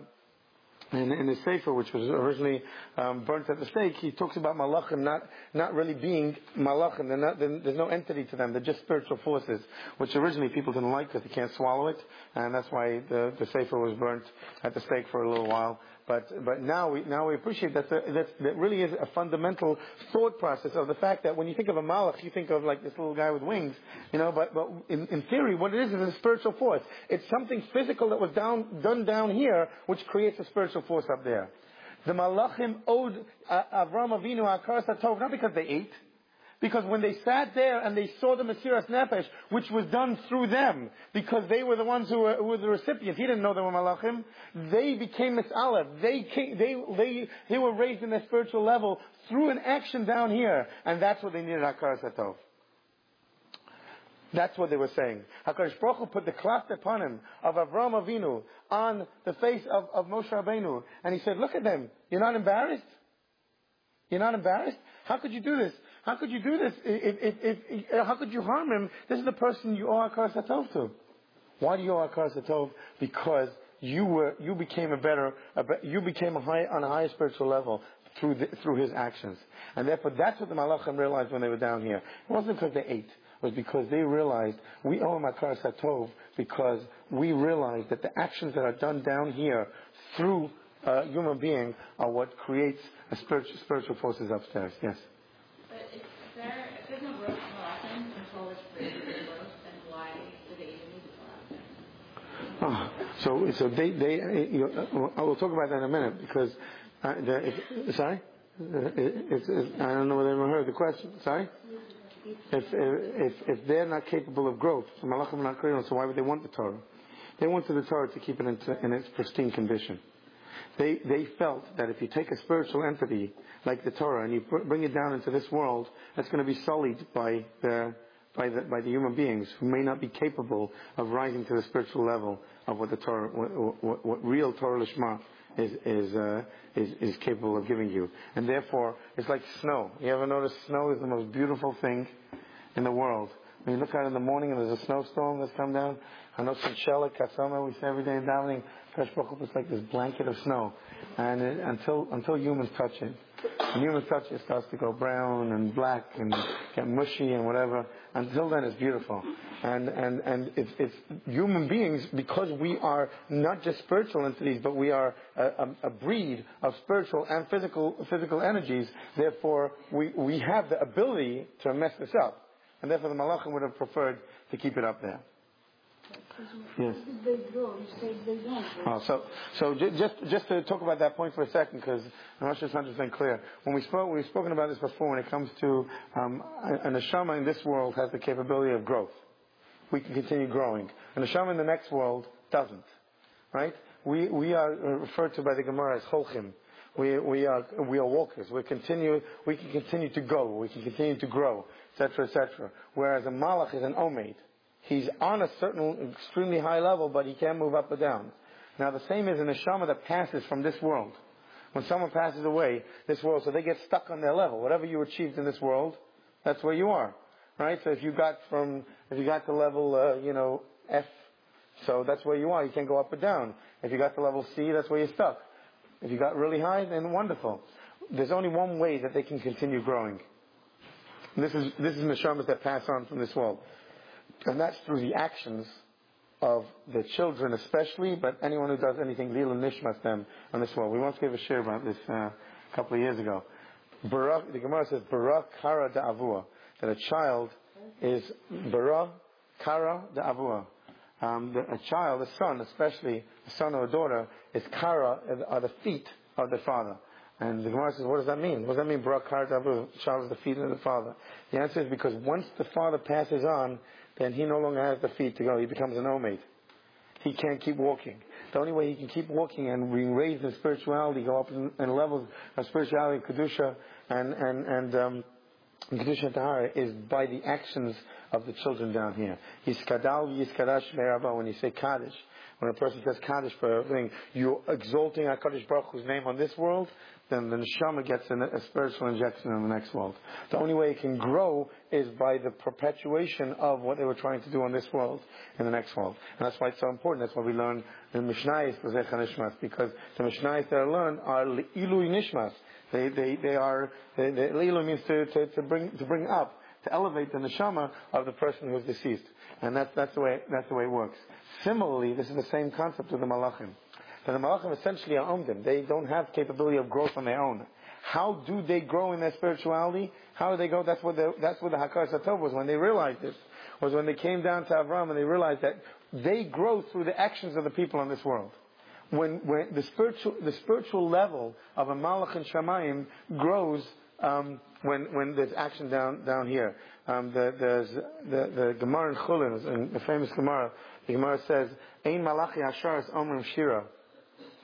in, in the Sefer, which was originally um, burnt at the stake, he talks about malachim not, not really being malachim. Not, there's no entity to them. They're just spiritual forces, which originally people didn't like because they can't swallow it. And that's why the, the Sefer was burnt at the stake for a little while. But, but now we, now we appreciate that, that that really is a fundamental thought process of the fact that when you think of a malach, you think of like this little guy with wings, you know, but, but in, in theory, what it is is a spiritual force. It's something physical that was down, done down here, which creates a spiritual force up there. The malachim owed Avram Avinu Hakaras Hatov, not because they ate, because when they sat there and they saw the Mesiras Nefesh, which was done through them, because they were the ones who were, who were the recipients, he didn't know they were Malachim, they became Mis'alev. They, they, they, they were raised in their spiritual level through an action down here, and that's what they needed Hakaras Hatov. That's what they were saying. HaKadosh Baruch Hu put the clasp upon him of Avram Avinu on the face of, of Moshe Rabbeinu, and he said, look at them. You're not embarrassed? You're not embarrassed? How could you do this? How could you do this? If, if, if, how could you harm him? This is the person you owe Hakaras Hatov to. Why do you owe Hakaras Hatov? Because you were, you became a better, a you became a high, on a higher spiritual level through the, through his actions. And therefore that's what the Malachim realized when they were down here. It wasn't because they ate. It was because they realized we owe him Hakaras Hatov because we realized that the actions that are done down here through a human being are what creates a spiritual, spiritual forces upstairs. Yes? Oh, so, so they, they, you know, I will talk about that in a minute because, uh, the, if, sorry, uh, it's, it's, I don't know whether anyone heard the question. Sorry. If, if, if they're not capable of growth, so Malachim not so why would they want the Torah? They wanted the Torah to keep it in, in its pristine condition. They, they felt that if you take a spiritual entity like the Torah and you bring it down into this world, that's going to be sullied by the, by the, by the human beings who may not be capable of rising to the spiritual level of what the Torah, what, what, what real Torah Lishma is, is, uh, is, is capable of giving you. And therefore, it's like snow. You ever notice snow is the most beautiful thing in the world? When you look out in the morning and there's a snowstorm that's come down, I know some Shela, Kasama, we say every day in davening, Fresh Baruch it's like this blanket of snow. And it, until, until humans touch it, when humans touch it, it starts to go brown and black and get mushy and whatever. Until then, it's beautiful. And, and, and it's, it's human beings, because we are not just spiritual entities, but we are a, a, a breed of spiritual and physical, physical energies. Therefore, we, we have the ability to mess this up. And therefore, the Malachim would have preferred to keep it up there. Yes. They grow. You say they don't. Oh, so, so j- just just to talk about that point for a second, because I'm not sure it's 100 percent clear. When we spoke, we've spoken about this before. When it comes to um, a, a neshama in this world has the capability of growth. We can continue growing. An neshama in the next world doesn't. Right? We we are referred to by the Gemara as holchim. We we are we are walkers. We continue. We can continue to go. We can continue to grow, etc., etc. Whereas a malach is an omeid. He's on a certain extremely high level, but he can't move up or down. Now the same is in a neshama that passes from this world. When someone passes away, this world, so they get stuck on their level. Whatever you achieved in this world, that's where you are. Right? So if you got from, if you got to level, uh, you know, F, so that's where you are. You can't go up or down. If you got to level C, that's where you're stuck. If you got really high, then wonderful. There's only one way that they can continue growing. This is, this is neshamas that pass on from this world. And that's through the actions of the children especially, but anyone who does anything, lil and nishmas them on this world. We once gave a share about this uh, a couple of years ago. Barak, the Gemara says, Barak kara da avua, that a child is Barak kara da'avua. Um, the, a child, a son, especially a son or a daughter, is kara, are the feet of the father. And the Gemara says, what does that mean? What does that mean, da'avua? Child is the feet of the father. The answer is because once the father passes on, then he no longer has the feet to go. He becomes an omeid. He can't keep walking. The only way he can keep walking and being raised in spirituality, go up in, in levels of spirituality, kedusha, and and and um, kedusha tahara, is by the actions of the children down here. Yiskadal yiskadash. When you say kaddish, when a person says kaddish for everything, you're exalting Hakadosh Baruch Hu's name on this world. Then the neshama gets a, a spiritual injection in the next world. The only way it can grow is by the perpetuation of what they were trying to do on this world in the next world. And that's why it's so important. That's why we learn the Mishnayis Nishmas, because the Mishnayis that I learn are Ilui Nishmas. They, they, they are, they, they, means to, to, to, bring, to bring up, to elevate the neshama of the person who is deceased. And that's, that's, the way, that's the way it works. Similarly, this is the same concept with the Malachim. The Malachim essentially are omdim. They don't have capability of growth on their own. How do they grow in their spirituality? How do they go? That's what the, that's what the Hakaras Hatov was when they realized this. Was when they came down to Avram and they realized that they grow through the actions of the people in this world. When, when the spiritual, the spiritual level of a Malach and Shamayim grows, um, when, when there's action down, down here. Um, the, there's the, the Gemara in Chulin, the famous Gemara, the Gemara says, Ein Malachi Asharis Omrim Shira.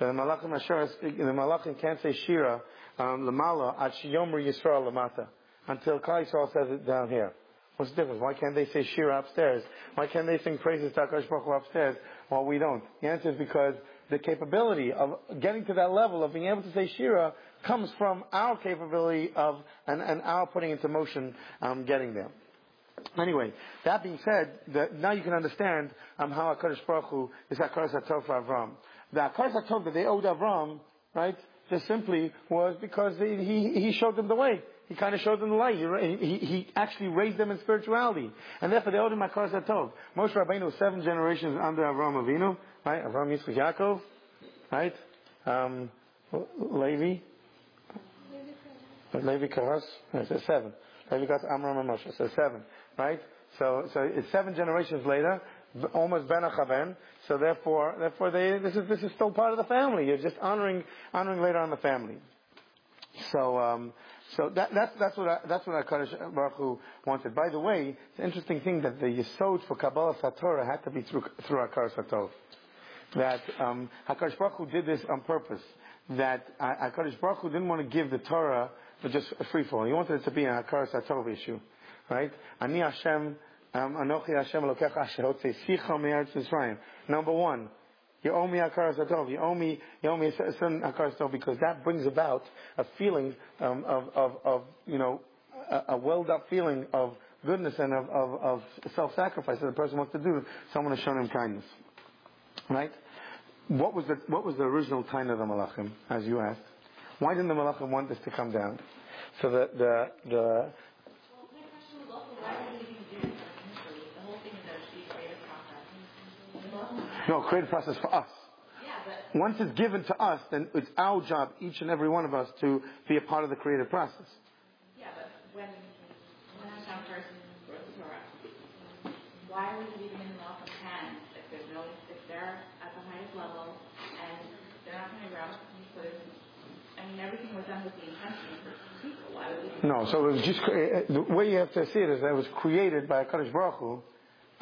The Malachim Asharis, the Malachim can't say Shira, um, Lamala, Ad Shiyomer Yisrael Lamata. Until Klal Yisrael says it down here. What's the difference? Why can't they say Shira upstairs? Why can't they sing praises to HaKadosh Baruch Hu upstairs while we don't? The answer is because the capability of getting to that level of being able to say Shira comes from our capability of, and, and our putting into motion, um, getting there. Anyway, that being said, now you can understand um, how HaKadosh Baruch Hu is Hakaras Hatov for Avram. The Hakaras Hatov that they owed Avram, right, just simply was because he, he showed them the way. He kind of showed them the light. He, he, he actually raised them in spirituality. And therefore they owed him Hakaras Hatov. Moshe Rabbeinu was seven generations under Avram Avinu, right, Avram Yitzchak Yaakov, right, um, Levi, Levi Kehas, no, it says seven. Levi Kehas, Amram and Moshe, so seven, right? So, so it's seven generations later, almost Ben Achaven. So therefore, therefore they, this is, this is still part of the family. You're just honoring, honoring later on the family. So, um, so that, that's, that's what, I, that's what HaKadosh Baruch Hu wanted. By the way, it's an interesting thing that the Yisod for Kabbalas HaTorah had to be through, through Hakaras Hatov. That, um, HaKadosh Baruch Hu did this on purpose. That uh, HaKadosh Baruch Hu didn't want to give the Torah for just a free fall. He wanted it to be an Hakaras Hatov issue. Right? Ani Hashem, Anochi Hashem Elokecha Asher Sicha Mitzrayim. Number one, you owe me Hakaras Hatov. You owe me, you owe me a certain Hakaras Hatov because that brings about a feeling um, of, of, of, you know, a, a welled up feeling of goodness and of, of, of self-sacrifice that the person wants to do. Someone has shown him kindness. Right? What was the, what was the original time of the Malachim, as you asked? Why didn't the Malachim want this to come down? So the, the, the, No, creative process for us. Yeah, Once it's given to us, then it's our job, each and every one of us, to be a part of the creative process. Yeah, but when, when some person wrote the Torah, why are we leaving in the Malachim's hands that there at the highest level, and they're not going to so there's, I mean, everything was done with the intention for people. Why would we? No, so it was just eh, eh, the way you have to see it is that it was created by Kadosh Baruch Hu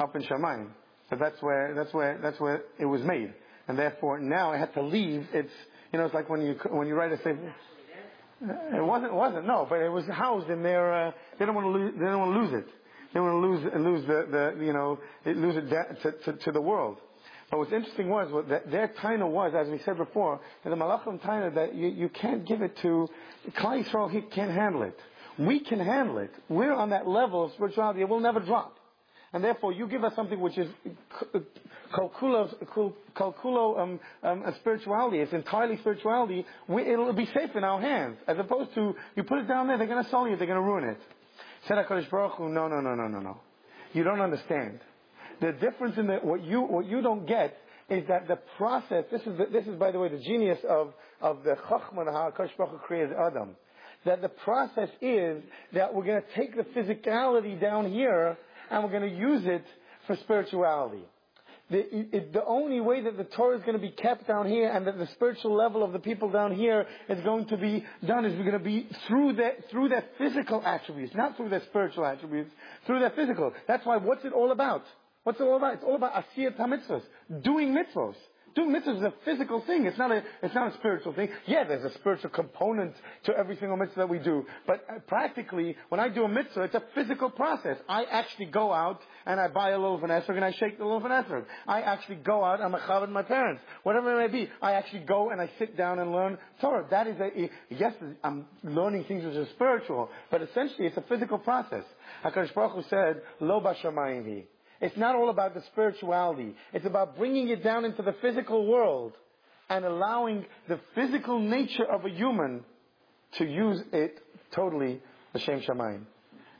up in Shamayim. So that's where that's where that's where it was made, and therefore now it had to leave. It's you know it's like when you when you write a statement. It wasn't. It wasn't. No, but it was housed in their. Uh, they don't want to lose. They don't want to lose it. They want to lose lose the, the you know lose it to, to, to the world. But what's interesting was what that their taina was, as we said before, that the malachim taina that you, you can't give it to Klal Yisrael. He can't handle it. We can handle it. We're on that level of spirituality. It will never drop. And therefore, you give us something which is calculo, calculo um, um, spirituality. It's entirely spirituality. We, it'll be safe in our hands, as opposed to you put it down there, they're going to sell you, they're going to ruin it. Said Hakadosh Baruch Hu, no, no, no, no, no, no. You don't understand. The difference in the what you what you don't get is that the process. This is the, this is by the way the genius of of the Chachman how Hakadosh Baruch Hu created Adam. That the process is that we're going to take the physicality down here and we're going to use it for spirituality. The, it, the only way that the Torah is going to be kept down here and that the spiritual level of the people down here is going to be done is we're going to be through their, through their physical attributes, not through their spiritual attributes, through their physical. That's why, what's it all about? What's it all about? It's all about asiyat mitzvahs, doing mitzvahs. Doing mitzvahs is a physical thing. It's not a, it's not a spiritual thing. Yeah, there's a spiritual component to every single mitzvah that we do. But uh, practically, when I do a mitzvah, it's a physical process. I actually go out and I buy a lulav and esrog and I shake the lulav and esrog. I actually go out, I'm a chavod my parents. Whatever it may be. I actually go and I sit down and learn Torah. That is a, yes, I'm learning things which are spiritual, but essentially it's a physical process. HaKadosh Baruch Hu said, Lo b'shamayim it's not all about the spirituality. It's about bringing it down into the physical world and allowing the physical nature of a human to use it totally Hashem Shamayim.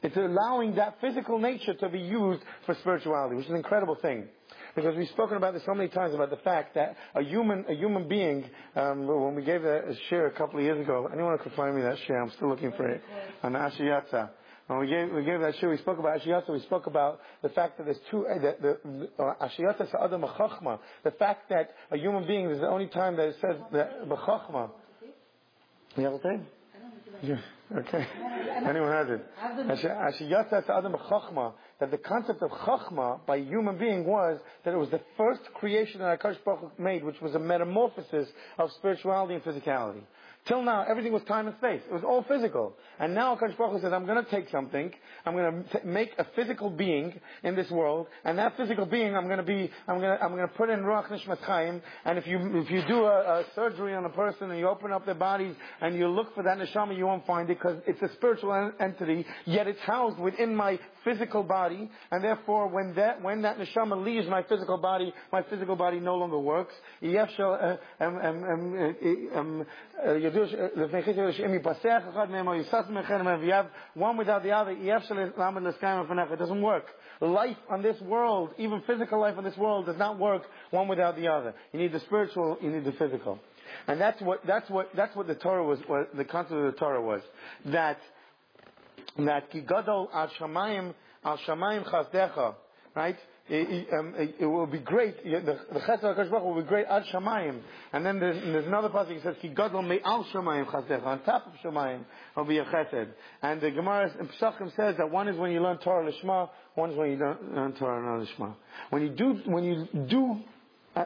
It's allowing that physical nature to be used for spirituality, which is an incredible thing. Because we've spoken about this so many times about the fact that a human, a human being, um, when we gave a share a couple of years ago, anyone could find me that share, I'm still looking for it, on Ashiyatza. When we gave, we gave that shir, we spoke about Ashiyata, we spoke about the fact that there's two, uh, the, the, uh, Ashiyata Sa'adam Chachma, the fact that a human being is the only time that it says that B'chachma. You have a thing? Yeah. Okay. Anyone has it? Ashiyata Sa'adam Chachma, that the concept of Chachma by human being was that it was the first creation that Akash Baruch made, which was a metamorphosis of spirituality and physicality. Till now, everything was time and space. It was all physical. And now Akash Baruch says, I'm going to take something, I'm going to make a physical being in this world, and that physical being I'm going to be, I'm going to, I'm going to put in Ruach Nishmat Chaim, and if you, if you do a, a, surgery on a person and you open up their bodies and you look for that neshama, you won't find it because it's a spiritual entity, yet it's housed within my physical body, and therefore when that, when that neshama leaves my physical body, my physical body no longer works. One without the other, it doesn't work. Life on this world, even physical life on this world, does not work one without the other. You need the spiritual, you need the physical. And that's what, that's what, that's what the Torah was, what the concept of the Torah was. That, that ki gadol al shamayim, al shamayim chasdecha, right? it, um, it, will be great. The, the chesed of Baruch will be great ad shamayim. And then there's, there's another passage that says, "Ki gadol me al shamayim chesed." On top of shamayim will be a chesed. And the Gemara in Pesachim says that one is when you learn Torah lishma, one is when you learn Torah non lishma. When you do, when you do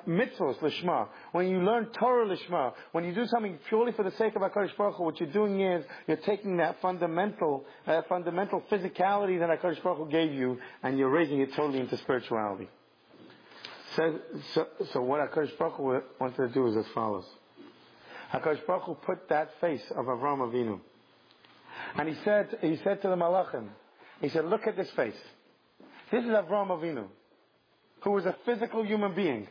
mitzvahs lishma, when you learn Torah lishma, when you do something purely for the sake of HaKadosh Baruch Hu, what you're doing is you're taking that fundamental, uh, fundamental physicality that HaKadosh Baruch Hu gave you and you're raising it totally into spirituality. So, so, so what HaKadosh Baruch Hu wanted to do is as follows. HaKadosh Baruch Hu put that face of Avram Avinu. And he said, he said to the Malachim, he said, look at this face. This is Avram Avinu, who was a physical human being.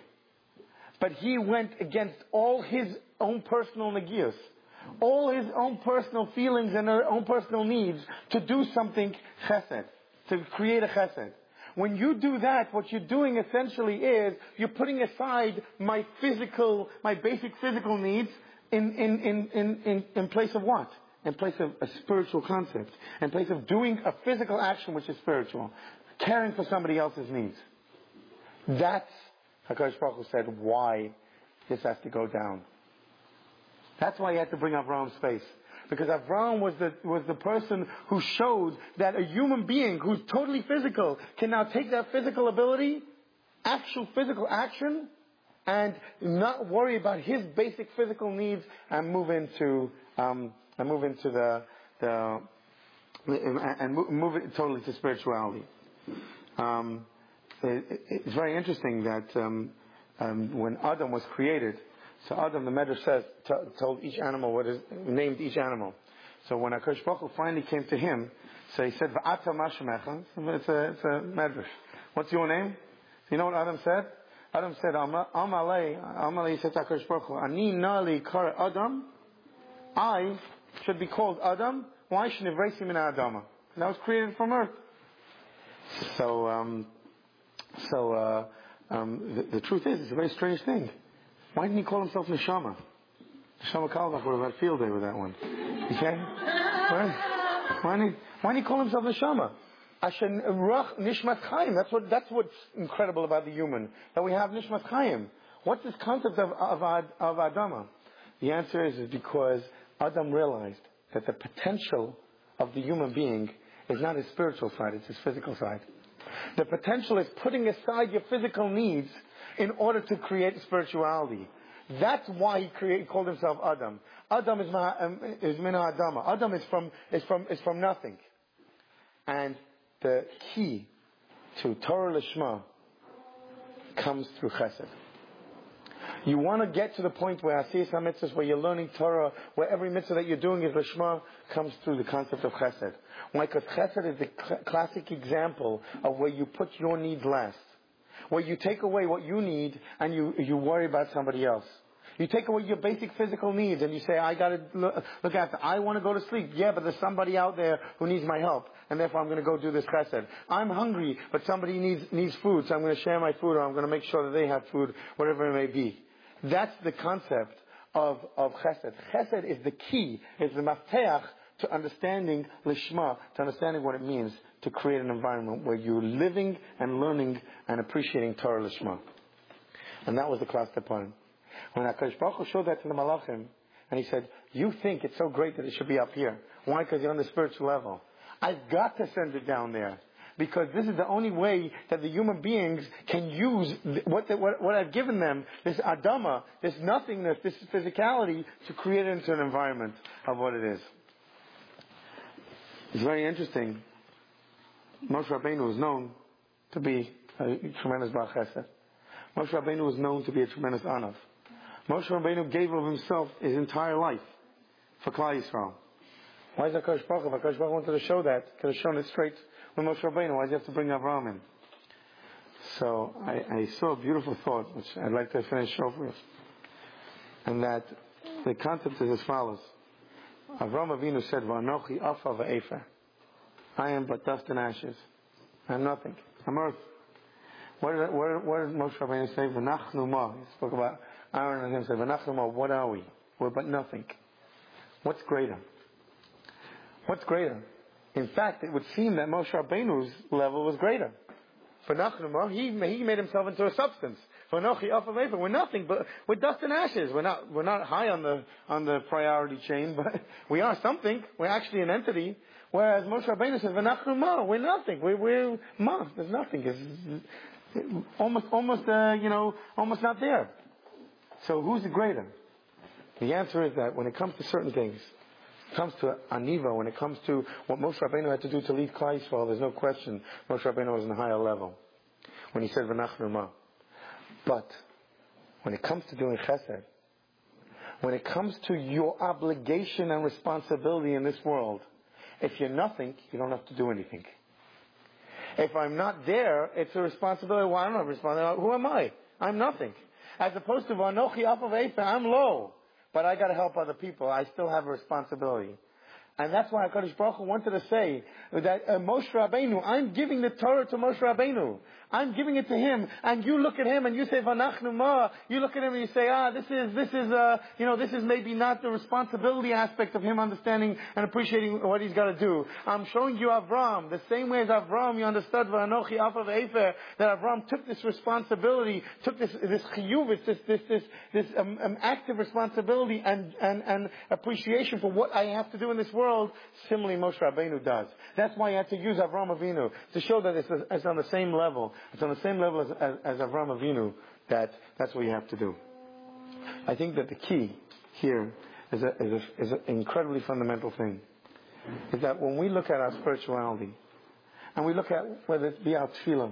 But he went against all his own personal negias, all his own personal feelings and own personal needs to do something chesed, to create a chesed. When you do that, what you're doing essentially is you're putting aside my physical, my basic physical needs in, in, in, in, in, in place of what? In place of a spiritual concept. In place of doing a physical action which is spiritual. Caring for somebody else's needs. That's HaKadosh Baruch Hu said why this has to go down. That's why he had to bring Avram's face. Because Avram was the, was the person who showed that a human being who's totally physical can now take that physical ability, actual physical action, and not worry about his basic physical needs and move into, um, and move into the, the, and move it totally to spirituality. Um, it's very interesting that um, um, when Adam was created, so Adam, the Medrash says, t- told each animal what is named each animal. So when Akash Baruch finally came to him, so he said. It's a it's a Medrash. What's your name? You know what Adam said? Adam said, "Amalei, Amalei said to Akash Baruch Ani nali kar Adam." I should be called Adam. Why should him in Adama? And was created from earth. So, um, so uh, um, the, the, truth is, it's a very strange thing. Why didn't he call himself Neshama? Neshama Carlebach would have had field day with that one. Okay? Why, why, didn't he, why didn't he call himself Neshama? Ashen Ruach Nishmat Chaim. That's what, that's what's incredible about the human. That we have Nishmat Chaim. What's this concept of, of, of Adama? The answer is, is because Adam realized that the potential of the human being is not his spiritual side, it's his physical side. The potential is putting aside your physical needs in order to create spirituality. That's why he created, called himself Adam. Adam is, um, is mina Adama. Adam is from, is from, is from nothing. And the key to Torah Lishma comes through chesed. You want to get to the point where Asiyas HaMitzvahs, where you're learning Torah, where every mitzvah that you're doing is Lishma, comes through the concept of Chesed. Why? Because Chesed is the cl- classic example of where you put your needs last. Where you take away what you need and you, you worry about somebody else. You take away your basic physical needs and you say, I gotta look, look after, I want to go to sleep. Yeah, but there's somebody out there who needs my help and therefore I'm going to go do this chesed. I'm hungry, but somebody needs, needs food, so I'm going to share my food or I'm going to make sure that they have food, whatever it may be. That's the concept of, of chesed. Chesed is the key, is the mafteach to understanding lishma, to understanding what it means to create an environment where you're living and learning and appreciating Torah lishma. And that was the class upon. When HaKadosh Baruch Hu showed that to the Malachim, and he said, you think it's so great that it should be up here. Why? Because you're on the spiritual level. I've got to send it down there because this is the only way that the human beings can use what, the, what, what, I've given them, this adama, this nothingness, this physicality, to create into an environment of what it is. It's very interesting. Moshe Rabbeinu was known to be a tremendous Baal Chesed. Moshe Rabbeinu was known to be a tremendous Anav. Moshe Rabbeinu gave of himself his entire life for Klal Yisrael. Why is Akash Baruch Akash Baruch wanted to show that, could have shown it straight with Moshe Rabbeinu. Why do you have to bring Avraham in? So I, I, saw a beautiful thought, which I'd like to finish off with. And that the concept is as follows. Avram Avinu said, Vanochi afa va'efer. I am but dust and ashes. I'm nothing. I'm earth. What what, what did Moshe Rabbeinu say? V'nachnu ma. He spoke about Aaron and him said, V'nachnu ma, what are we? We're but nothing. What's greater? What's greater? In fact, it would seem that Moshe Rabbeinu's level was greater. For Nachnuma, he, he made himself into a substance. For Nochi, we're nothing but we're dust and ashes. We're not we're not high on the on the priority chain, but we are something. We're actually an entity. Whereas Moshe Rabbeinu says, "V'nachnu we're nothing. We're, we're ma, there's nothing. It's, almost almost uh, you know almost not there. So who's the greater? The answer is that when it comes to certain things, comes to Aniva, when it comes to what Moshe Rabbeinu had to do to lead Klal Yisrael, there's no question Moshe Rabbeinu was on a higher level. When he said, V'nachnu But, when it comes to doing chesed, when it comes to your obligation and responsibility in this world, if you're nothing, you don't have to do anything. If I'm not there, it's a responsibility. Why Well, I don't have. Who am I? I'm nothing. As opposed to Vanochi Apav I'm low but I got to help other people. I still have a responsibility. And that's why HaKadosh Baruch Hu wanted to say that uh, Moshe Rabbeinu, I'm giving the Torah to Moshe Rabbeinu. I'm giving it to him, and you look at him and you say, Vanachnu ma. You look at him and you say, ah, this is, this is, uh, you know, this is maybe not the responsibility aspect of him understanding and appreciating what he's got to do. I'm showing you Avram, the same way as Avram, you understood Vanochi Afav that Avram took this responsibility, took this, this chiyuv, this, this, this, this um, um, active responsibility and, and, and appreciation for what I have to do in this world. Similarly, Moshe Rabbeinu does. That's why I had to use Avram Avinu to show that it's, it's on the same level. It's on the same level as, as, as Avram Avinu. That that's what you have to do. I think that the key here is a, is, a, is an incredibly fundamental thing. Is that when we look at our spirituality, and we look at whether it be our tefillah,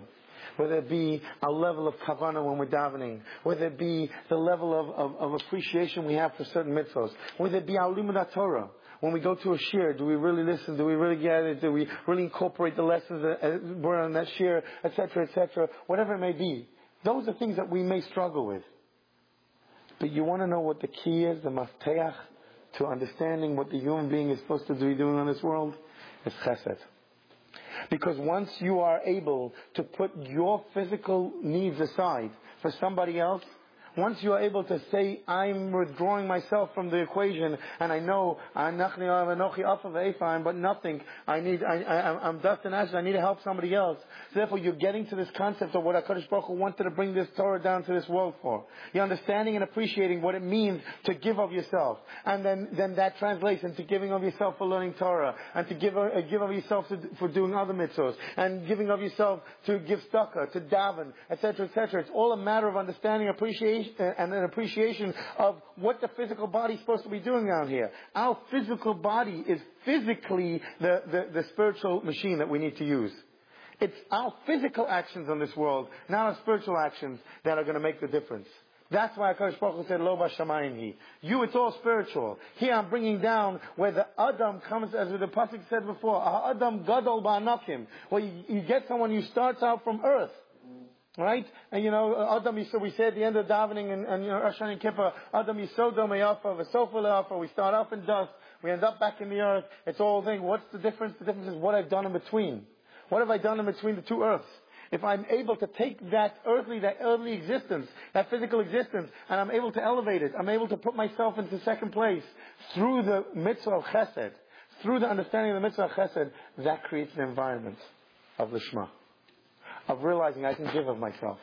whether it be our level of kavanah when we're davening, whether it be the level of, of, of appreciation we have for certain mitzvahs, whether it be our limud Torah, when we go to a shir, do we really listen? Do we really get it? Do we really incorporate the lessons that uh, were on that shir, etc., etc., whatever it may be? Those are things that we may struggle with. But you want to know what the key is, the mafteach, to understanding what the human being is supposed to be doing on this world? It's chesed. Because once you are able to put your physical needs aside for somebody else, once you are able to say, I'm withdrawing myself from the equation, and I know, I'm but nothing, I need, I, I, am dust and ashes, I need to help somebody else. So therefore you're getting to this concept of what HaKadosh Baruch Hu wanted to bring this Torah down to this world for. You're understanding and appreciating what it means to give of yourself. And then, then that translates into giving of yourself for learning Torah, and to give, uh, give of yourself to, for doing other mitzvahs, and giving of yourself to give tzedakah, to daven, etc., etc. It's all a matter of understanding, appreciation, and an appreciation of what the physical body is supposed to be doing down here. Our physical body is physically the, the, the spiritual machine that we need to use. It's our physical actions in this world, not our spiritual actions, that are going to make the difference. That's why HaKadosh Baruch Hu said, Lo he. You, it's all spiritual. Here I'm bringing down where the Adam comes, as the Pasuk said before, Adam gadol ba'anakim. Where you, you get someone who starts out from earth. Right? And you know, Adam Yisod, we say at the end of davening and, and you know, Rosh and Kippur, Adam Yisod Meyafa, V'sofa Le'afa, we start off in dust, we end up back in the earth, it's all thing. What's the difference? The difference is what I've done in between. What have I done in between the two earths? If I'm able to take that earthly, that earthly existence, that physical existence, and I'm able to elevate it, I'm able to put myself into second place through the mitzvah of chesed, through the understanding of the mitzvah of chesed, that creates an environment of lishma of realizing I can give of myself.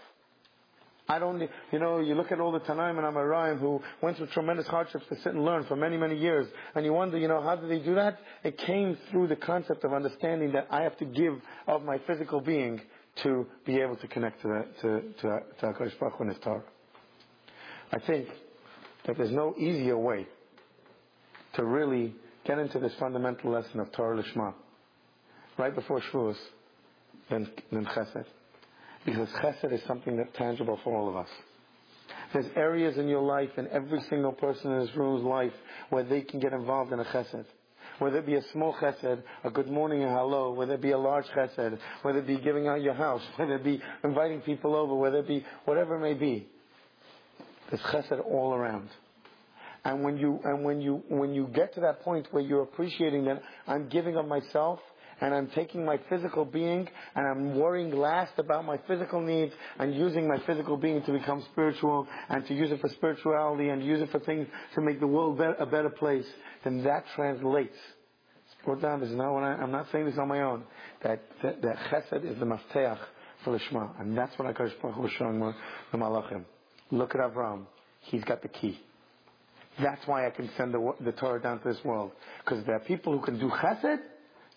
I don't, you know, you look at all the Tanaim and Amoraim who went through tremendous hardships to sit and learn for many, many years, and you wonder, you know, how did they do that? It came through the concept of understanding that I have to give of my physical being to be able to connect to that, to, to, to HaKadosh Baruch. I think that there's no easier way to really get into this fundamental lesson of Torah Lishma right before Shavuos than, than chesed. Because chesed is something that's tangible for all of us. There's areas in your life, and every single person in this room's life, where they can get involved in a chesed. Whether it be a small chesed, a good morning hello, whether it be a large chesed, whether it be giving out your house, whether it be inviting people over, whether it be whatever it may be. There's chesed all around. And when you, and when you, when you get to that point where you're appreciating that I'm giving of myself, and I'm taking my physical being and I'm worrying last about my physical needs and using my physical being to become spiritual and to use it for spirituality and use it for things to make the world a better place, then that translates. Put down, this is not what I, am not saying this on my own. That, that, that chesed is the mafteach for the Shema. And that's what I Baruch was showing the Malachim. Look at Avram. He's got the key. That's why I can send the, the Torah down to this world. Because there are people who can do chesed,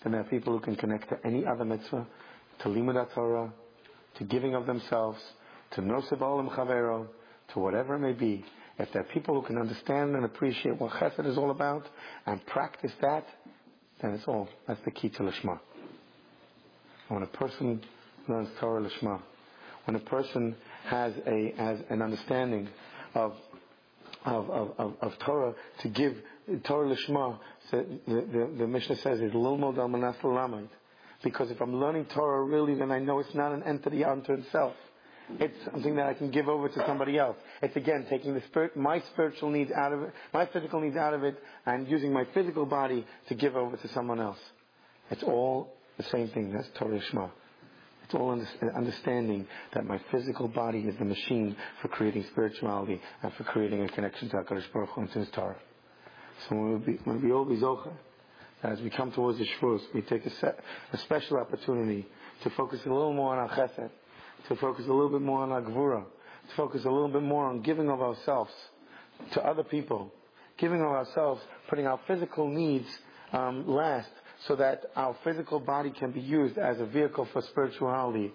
then there are people who can connect to any other mitzvah, to limud Torah, to giving of themselves, to noseb olam chavero, to whatever it may be. If there are people who can understand and appreciate what chesed is all about and practice that, then it's all. That's the key to Lishma. When a person learns Torah Lishma, when a person has a has an understanding of of, of, of, of Torah to give Torah Lishma, the, the, the Mishnah says, is Lilmod al Manas Because if I'm learning Torah really, then I know it's not an entity unto itself. It's something that I can give over to somebody else. It's again taking the spirit, my spiritual needs out of it, my physical needs out of it, and using my physical body to give over to someone else. It's all the same thing. That's Torah Shema. It's all under- understanding that my physical body is the machine for creating spirituality and for creating a connection to HaKadosh Baruch Hu and to His Torah. So when we, we all be zocha, as we come towards the Shavuos, we take a, set, a special opportunity to focus a little more on our chesed, to focus a little bit more on our gvura, to focus a little bit more on giving of ourselves to other people, giving of ourselves, putting our physical needs um, last, so that our physical body can be used as a vehicle for spirituality.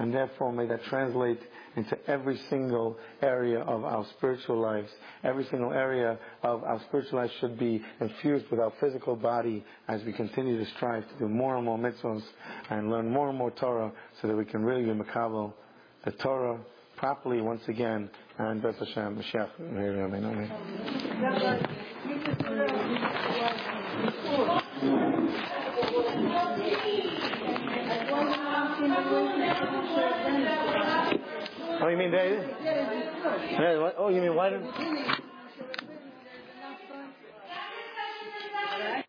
And therefore, may that translate into every single area of our spiritual lives. Every single area of our spiritual life should be infused with our physical body as we continue to strive to do more and more mitzvahs and learn more and more Torah so that we can really be makabel the Torah properly once again. And Beth Hashem, Mashiach, Amen. Oh, you mean they? Oh, you mean why did?